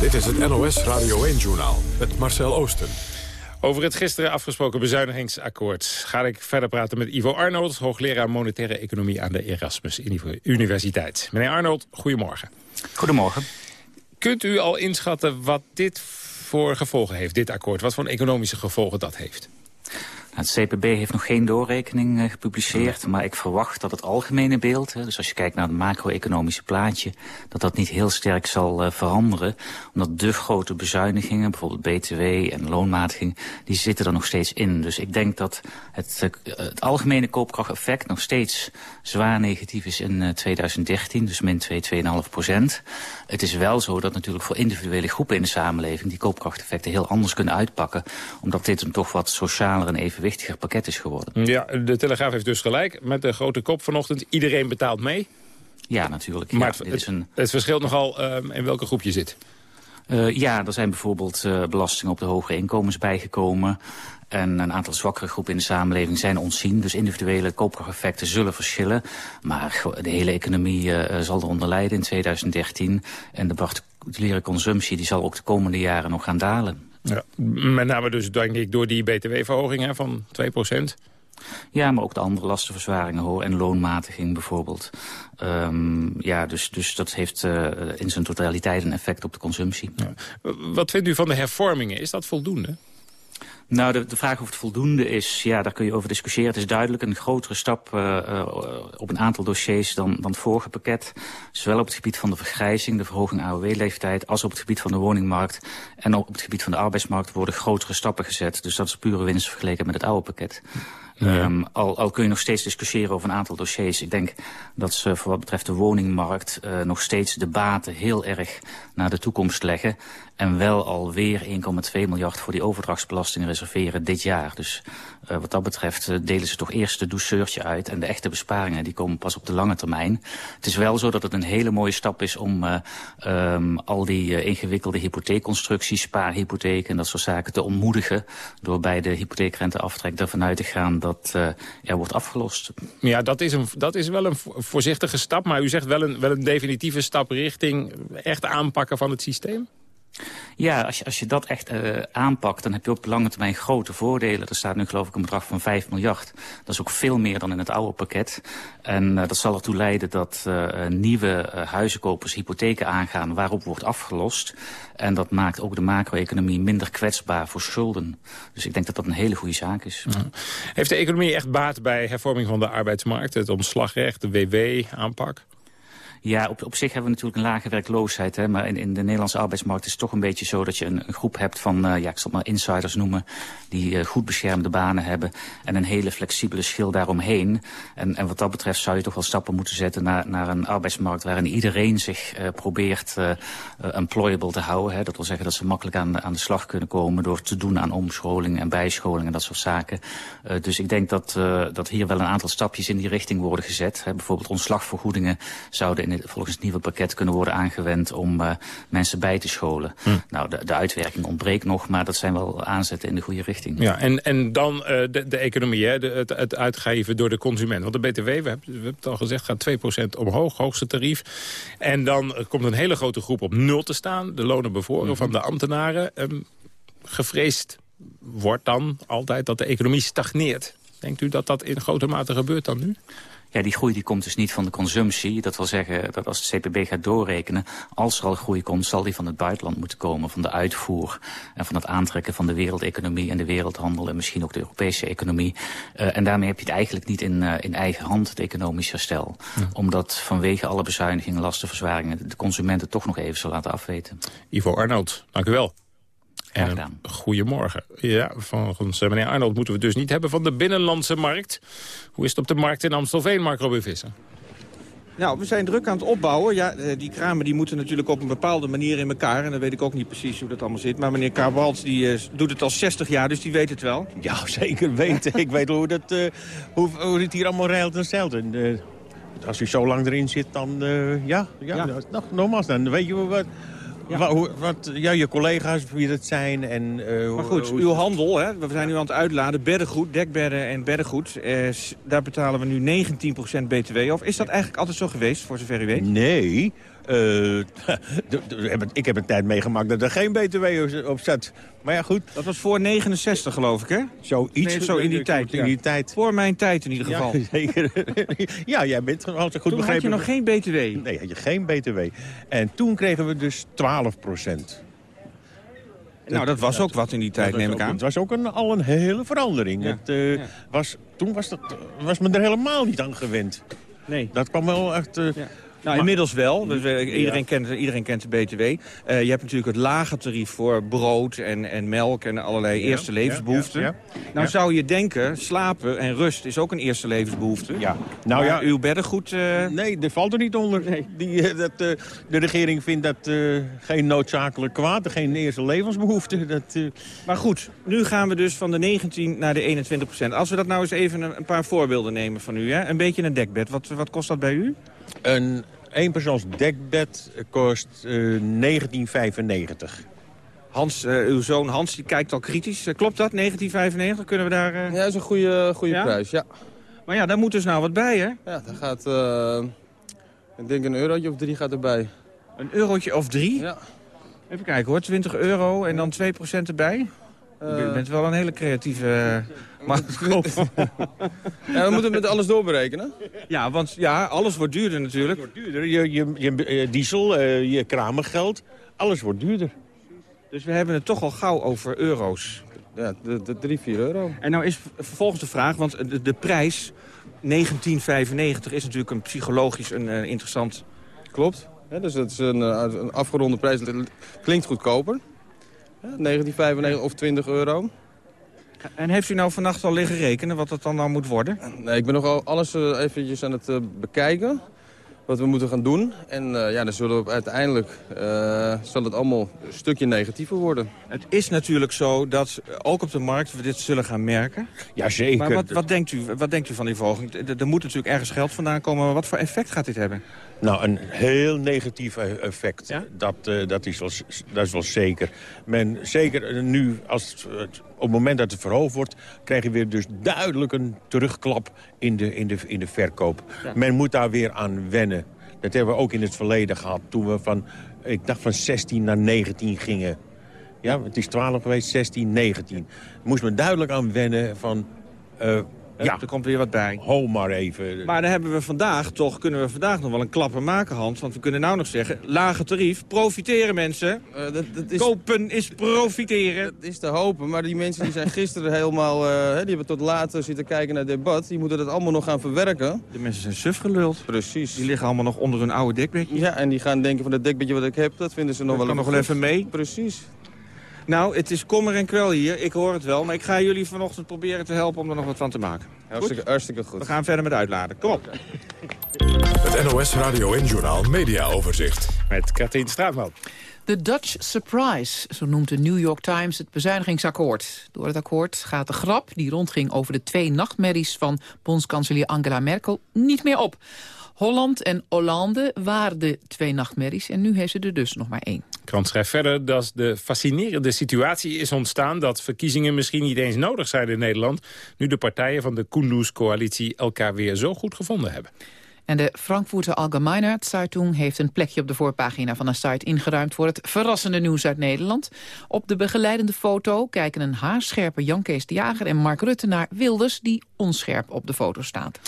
Dit is het NOS Radio 1-journaal met Marcel Oosten. Over het gisteren afgesproken bezuinigingsakkoord ga ik verder praten met Ivo Arnold, hoogleraar monetaire economie aan de Erasmus Universiteit. Meneer Arnold, goedemorgen. Goedemorgen. Kunt u al inschatten wat dit voor gevolgen heeft, dit akkoord? Wat voor economische gevolgen dat heeft? Het CPB heeft nog geen doorrekening uh, gepubliceerd, maar ik verwacht dat het algemene beeld, dus als je kijkt naar het macro-economische plaatje, dat dat niet heel sterk zal uh, veranderen. Omdat de grote bezuinigingen, bijvoorbeeld BTW en loonmatiging, die zitten er nog steeds in. Dus ik denk dat het, uh, het algemene koopkrachteffect nog steeds zwaar negatief is in 2013, dus min 2, 2,5 procent. Het is wel zo dat natuurlijk voor individuele groepen in de samenleving die koopkrachteffecten heel anders kunnen uitpakken, omdat dit een toch wat socialer en even evenwichtiger pakket is geworden. Ja, de Telegraaf heeft dus gelijk met de grote kop vanochtend. Iedereen betaalt mee. Ja, natuurlijk. Maar ja, het, dit is een... het verschilt nogal ehm, in welke groep je zit. Uh, ja, er zijn bijvoorbeeld uh, belastingen op de hogere inkomens bijgekomen. En een aantal zwakkere groepen in de samenleving zijn ontzien. Dus individuele koopkrachteffecten zullen verschillen. Maar de hele economie uh, zal eronder lijden in 2013. En de particuliere consumptie die zal ook de komende jaren nog gaan dalen. Ja, met name dus denk ik door die btw-verhoging van 2% ja, maar ook de andere lastenverzwaringen hoor. En loonmatiging bijvoorbeeld. Um, ja, dus, dus dat heeft uh, in zijn totaliteit een effect op de consumptie. Ja. Wat vindt u van de hervormingen? Is dat voldoende? Nou, de, de, vraag of het voldoende is, ja, daar kun je over discussiëren. Het is duidelijk een grotere stap uh, uh, op een aantal dossiers dan, dan het vorige pakket. Zowel op het gebied van de vergrijzing, de verhoging AOW-leeftijd... als op het gebied van de woningmarkt en ook op het gebied van de arbeidsmarkt... worden grotere stappen gezet. Dus dat is pure winst vergeleken met het oude pakket. Ja. Um, al, al kun je nog steeds discussiëren over een aantal dossiers. Ik denk dat ze voor wat betreft de woningmarkt uh, nog steeds de baten heel erg naar de toekomst leggen. En wel alweer 1,2 miljard voor die overdrachtsbelasting reserveren dit jaar. Dus uh, wat dat betreft uh, delen ze toch eerst de douceurtje uit. En de echte besparingen die komen pas op de lange termijn. Het is wel zo dat het een hele mooie stap is om uh, um, al die ingewikkelde hypotheekconstructies, spaarhypotheken en dat soort zaken te ontmoedigen. Door bij de hypotheekrenteaftrek ervan uit te gaan dat er wordt afgelost. Ja, dat is, een, dat is wel een voorzichtige stap. Maar u zegt wel een, wel een definitieve stap richting echt aanpakken van het systeem? Ja, als je, als je dat echt uh, aanpakt, dan heb je op lange termijn grote voordelen. Er staat nu geloof ik een bedrag van 5 miljard. Dat is ook veel meer dan in het oude pakket. En uh, dat zal ertoe leiden dat uh, nieuwe huizenkopers hypotheken aangaan waarop wordt afgelost. En dat maakt ook de macro-economie minder kwetsbaar voor schulden. Dus ik denk dat dat een hele goede zaak is. Heeft de economie echt baat bij hervorming van de arbeidsmarkt? Het ontslagrecht, de WW-aanpak? Ja, op, op zich hebben we natuurlijk een lage werkloosheid. Hè, maar in, in de Nederlandse arbeidsmarkt is het toch een beetje zo dat je een, groep hebt van, uh, ja, ik zal het maar insiders noemen, die uh, goed beschermde banen hebben en een hele flexibele schil daaromheen. En, en wat dat betreft zou je toch wel stappen moeten zetten naar, naar een arbeidsmarkt waarin iedereen zich uh, probeert employable te houden. Hè. Dat wil zeggen dat ze makkelijk aan, aan de slag kunnen komen door te doen aan omscholing en bijscholing en dat soort zaken. Dus ik denk dat, dat hier wel een aantal stapjes in die richting worden gezet. Hè. Bijvoorbeeld ontslagvergoedingen zouden in volgens het nieuwe pakket kunnen worden aangewend om uh, mensen bij te scholen. Hm. Nou, de, de uitwerking ontbreekt nog, maar dat zijn wel aanzetten in de goede richting. Ja, en, en dan uh, de, de economie, hè? De, het, het uitgeven door de consument. Want de BTW, we hebben, we hebben het al gezegd, gaat 2% omhoog, hoogste tarief. En dan komt een hele grote groep op nul te staan. De lonen bevoren hm. van de ambtenaren. Um, gevreesd wordt dan altijd dat de economie stagneert. Denkt u dat dat in grote mate gebeurt dan nu? Ja, die groei die komt dus niet van de consumptie. Dat wil zeggen dat als de CPB gaat doorrekenen... als er al groei komt, zal die van het buitenland moeten komen. Van de uitvoer en van het aantrekken van de wereldeconomie... en de wereldhandel en misschien ook de Europese economie. Uh, en daarmee heb je het eigenlijk niet in, uh, in eigen hand, het economisch herstel. Ja. Omdat vanwege alle bezuinigingen, lastenverzwaringen... de consumenten toch nog even zal laten afweten. Ivo Arnold, dank u wel. En goedemorgen. Ja, volgens meneer Arnold moeten we het dus niet hebben van de binnenlandse markt. Hoe is het op de markt in Amstelveen, Mark Robin Visser? Nou, we zijn druk aan het opbouwen. Ja, die kramen die moeten natuurlijk op een bepaalde manier in elkaar. En dan weet ik ook niet precies hoe dat allemaal zit. Maar meneer Karwals die uh, doet het al 60 jaar, dus die weet het wel. Ja, zeker weten. ik weet hoe, dat, uh, hoe, hoe het hier allemaal reilt en stelt. En, uh, als u zo lang erin zit, dan ja, ja, ja. Nou, nogmaals, dan weet je wat... Ja. Wat, wat, ja, je collega's, wie dat zijn. En, uh, maar goed, uw handel, hè, we zijn nu aan het uitladen. Beddengoed, dekbedden en beddengoed. Eh, daar betalen we nu 19% btw of. Is dat eigenlijk altijd zo geweest, voor zover u weet? Nee. Uh, ik heb een tijd meegemaakt dat er geen btw op zat. Maar ja, goed. Dat was voor 69, geloof ik, hè? Zoiets. Nee, zo in die tijd. In die tijd. Voor mijn tijd in ieder geval. Ja, zeker. ja, jij bent altijd goed toen begrepen. had je nog geen btw? Nee, had je geen btw. En toen kregen we dus 12 procent. Nou, dat was ook wat in die tijd, neem ik aan. Het was ook een, al een hele verandering. Ja. Het, uh, ja. was, toen was, dat, was men er helemaal niet aan gewend. Nee. Dat kwam wel echt... Uh, ja. Nou, inmiddels wel. Dus, uh, iedereen, ja. kent, iedereen kent de BTW. Uh, je hebt natuurlijk het lage tarief voor brood en, en melk en allerlei ja, eerste levensbehoeften. Ja, nou zou je denken, slapen en rust is ook een eerste levensbehoefte. Ja. Nou ja, uw beddengoed... Uh... Nee, dat valt er niet onder. Nee. Die, dat, de regering vindt dat geen noodzakelijk kwaad, geen eerste levensbehoefte. Dat, Maar goed, nu gaan we dus van de 19 naar de 21 procent. Als we dat nou eens even een, een paar voorbeelden nemen van u. Hè? Een beetje een dekbed. Wat, wat kost dat bij u? Een eenpersoons dekbed kost uh, 19,95. Hans, uh, uw zoon Hans, die kijkt al kritisch. Uh, klopt dat, 1995? Kunnen we daar... Ja, dat is een goede, goede ja? prijs, ja. Maar ja, daar moet dus nou wat bij, hè? Ja, daar gaat... ik denk een eurotje of drie gaat erbij. Een eurotje of drie? Ja. Even kijken hoor, 20 euro en dan 2% erbij. Je bent wel een hele creatieve... Maar... ja, we moeten met alles doorberekenen. Ja, want ja, alles wordt duurder natuurlijk. wordt duurder. Je, je, je diesel, je kramergeld, alles wordt duurder. Dus we hebben het toch al gauw over euro's. Ja, de, de 3, 4 euro. En nou is vervolgens de vraag, want de, de prijs 1995 is natuurlijk een psychologisch een, uh, interessant... Klopt. Ja, dus dat is een, een afgeronde prijs. Het klinkt goedkoper. Ja, 1995 of 20 euro. En heeft u nou vannacht al liggen rekenen wat het dan nou moet worden? Nee, ik ben nog alles uh, eventjes aan het uh, bekijken wat we moeten gaan doen. En uh, ja, dan zullen we uiteindelijk uh, zal het allemaal een stukje negatiever worden. Het is natuurlijk zo dat ook op de markt we dit zullen gaan merken. Jazeker. Maar wat, wat, denkt, u, wat denkt u van die volging? Er moet natuurlijk ergens geld vandaan komen, maar wat voor effect gaat dit hebben? Nou, een heel negatief effect. Ja? Dat, uh, dat, is wel, dat is wel zeker. Men, zeker nu, als het, op het moment dat het verhoogd wordt... krijg je weer dus duidelijk een terugklap in de, in de, in de verkoop. Ja. Men moet daar weer aan wennen. Dat hebben we ook in het verleden gehad. Toen we van, ik dacht van 16 naar 19 gingen. Ja, het is 12 geweest, 16, 19. Moest men duidelijk aan wennen van... Uh, ja, er komt weer wat bij. Ho maar even. Maar dan hebben we vandaag toch, kunnen we vandaag nog wel een klapper maken, Hans. Want we kunnen nou nog zeggen, lage tarief, profiteren mensen. Uh, dat, dat is, Kopen is profiteren. Dat is te hopen, maar die mensen die zijn gisteren helemaal... Uh, die hebben tot later zitten kijken naar het debat. Die moeten dat allemaal nog gaan verwerken. De mensen zijn suf geluld. Precies. Die liggen allemaal nog onder hun oude dekbedje. Ja, en die gaan denken van dat dekbedje wat ik heb, dat vinden ze nog dat wel... kan nog wel even mee. Precies. Nou, het is kommer en kwel hier. Ik hoor het wel. Maar ik ga jullie vanochtend proberen te helpen om er nog wat van te maken. Hartstikke goed. Hartstikke goed. We gaan verder met uitladen. Kom op. Het NOS Radio en Journal Media Overzicht. Met Katrien Straatman. De Dutch Surprise, zo noemt de New York Times het bezuinigingsakkoord. Door het akkoord gaat de grap die rondging over de twee nachtmerries van bondskanselier Angela Merkel niet meer op. Holland en Hollande waren de twee nachtmerries en nu heeft ze er dus nog maar één. Krant schrijft verder dat de fascinerende situatie is ontstaan... dat verkiezingen misschien niet eens nodig zijn in Nederland... nu de partijen van de Kunduz-coalitie elkaar weer zo goed gevonden hebben. En de Frankfurter Allgemeine Zeitung heeft een plekje op de voorpagina van een site ingeruimd voor het verrassende nieuws uit Nederland. Op de begeleidende foto kijken een haarscherpe Jan Kees de Jager en Mark Rutte naar Wilders die onscherp op de foto staat.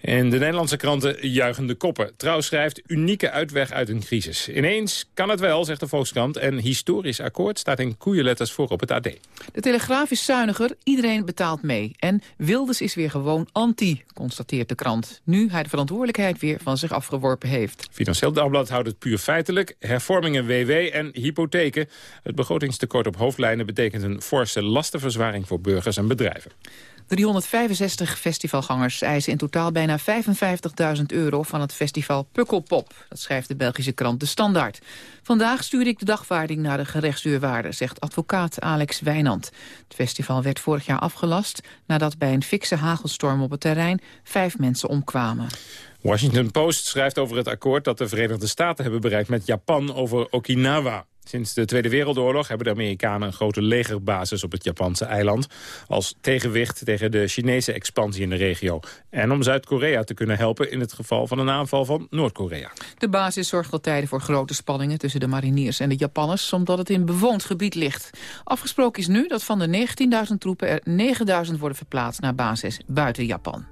En de Nederlandse kranten juichen de koppen. Trouw schrijft unieke uitweg uit een crisis. Ineens kan het wel, zegt de Volkskrant, en historisch akkoord staat in koeienletters voor op het AD. De Telegraaf is zuiniger, iedereen betaalt mee. En Wilders is weer gewoon anti, constateert de krant. Nu hij de verantwoordelijkheid weer van zich afgeworpen heeft. Financieel Dagblad houdt het puur feitelijk. Hervormingen WW en hypotheken. Het begrotingstekort op hoofdlijnen betekent een forse lastenverzwaring voor burgers en bedrijven. 365 festivalgangers eisen in totaal bijna 55.000 euro van het festival Pukkelpop. Dat schrijft de Belgische krant De Standaard. Vandaag stuurde ik de dagvaarding naar de gerechtsdeurwaarde, zegt advocaat Alex Wijnand. Het festival werd vorig jaar afgelast nadat bij een fikse hagelstorm op het terrein vijf mensen omkwamen. Washington Post schrijft over het akkoord dat de Verenigde Staten hebben bereikt met Japan over Okinawa. Sinds de Tweede Wereldoorlog hebben de Amerikanen een grote legerbasis op het Japanse eiland. Als tegenwicht tegen de Chinese expansie in de regio. En om Zuid-Korea te kunnen helpen in het geval van een aanval van Noord-Korea. De basis zorgt al tijden voor grote spanningen tussen de mariniers en de Japanners. Omdat het in bewoond gebied ligt. Afgesproken is nu dat van de 19.000 troepen er 9.000 worden verplaatst naar basis buiten Japan.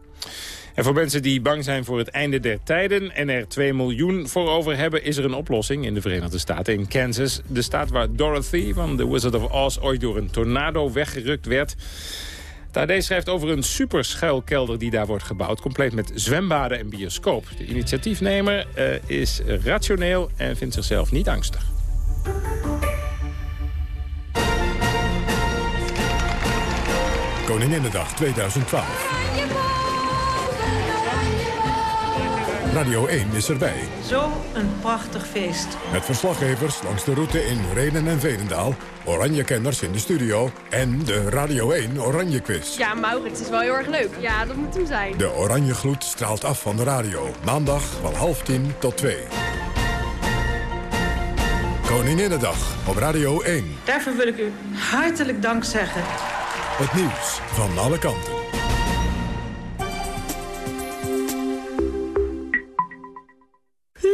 En voor mensen die bang zijn voor het einde der tijden... en er 2 miljoen voor over hebben, is er een oplossing in de Verenigde Staten. In Kansas, de staat waar Dorothy van The Wizard of Oz... ooit door een tornado weggerukt werd... Tadee schrijft over een superschuilkelder die daar wordt gebouwd... compleet met zwembaden en bioscoop. De initiatiefnemer uh, is rationeel en vindt zichzelf niet angstig. Koninginnedag 2012. Radio 1 is erbij. Zo een prachtig feest. Met verslaggevers langs de route in Renen en Veenendaal... Oranje-kenners in de studio en de Radio 1 Oranje Quiz. Ja, Maurits is wel heel erg leuk. Ja, dat moet hem zijn. De Oranje Gloed straalt af van de radio. Maandag van half tien tot twee. Koninginnedag op Radio 1. Daarvoor wil ik u hartelijk dank zeggen. Het nieuws van alle kanten.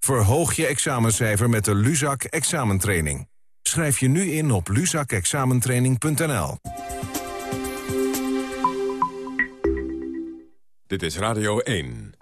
Verhoog je examencijfer met de Luzak examentraining. Schrijf je nu in op luzakexamentraining.nl. Dit is Radio 1.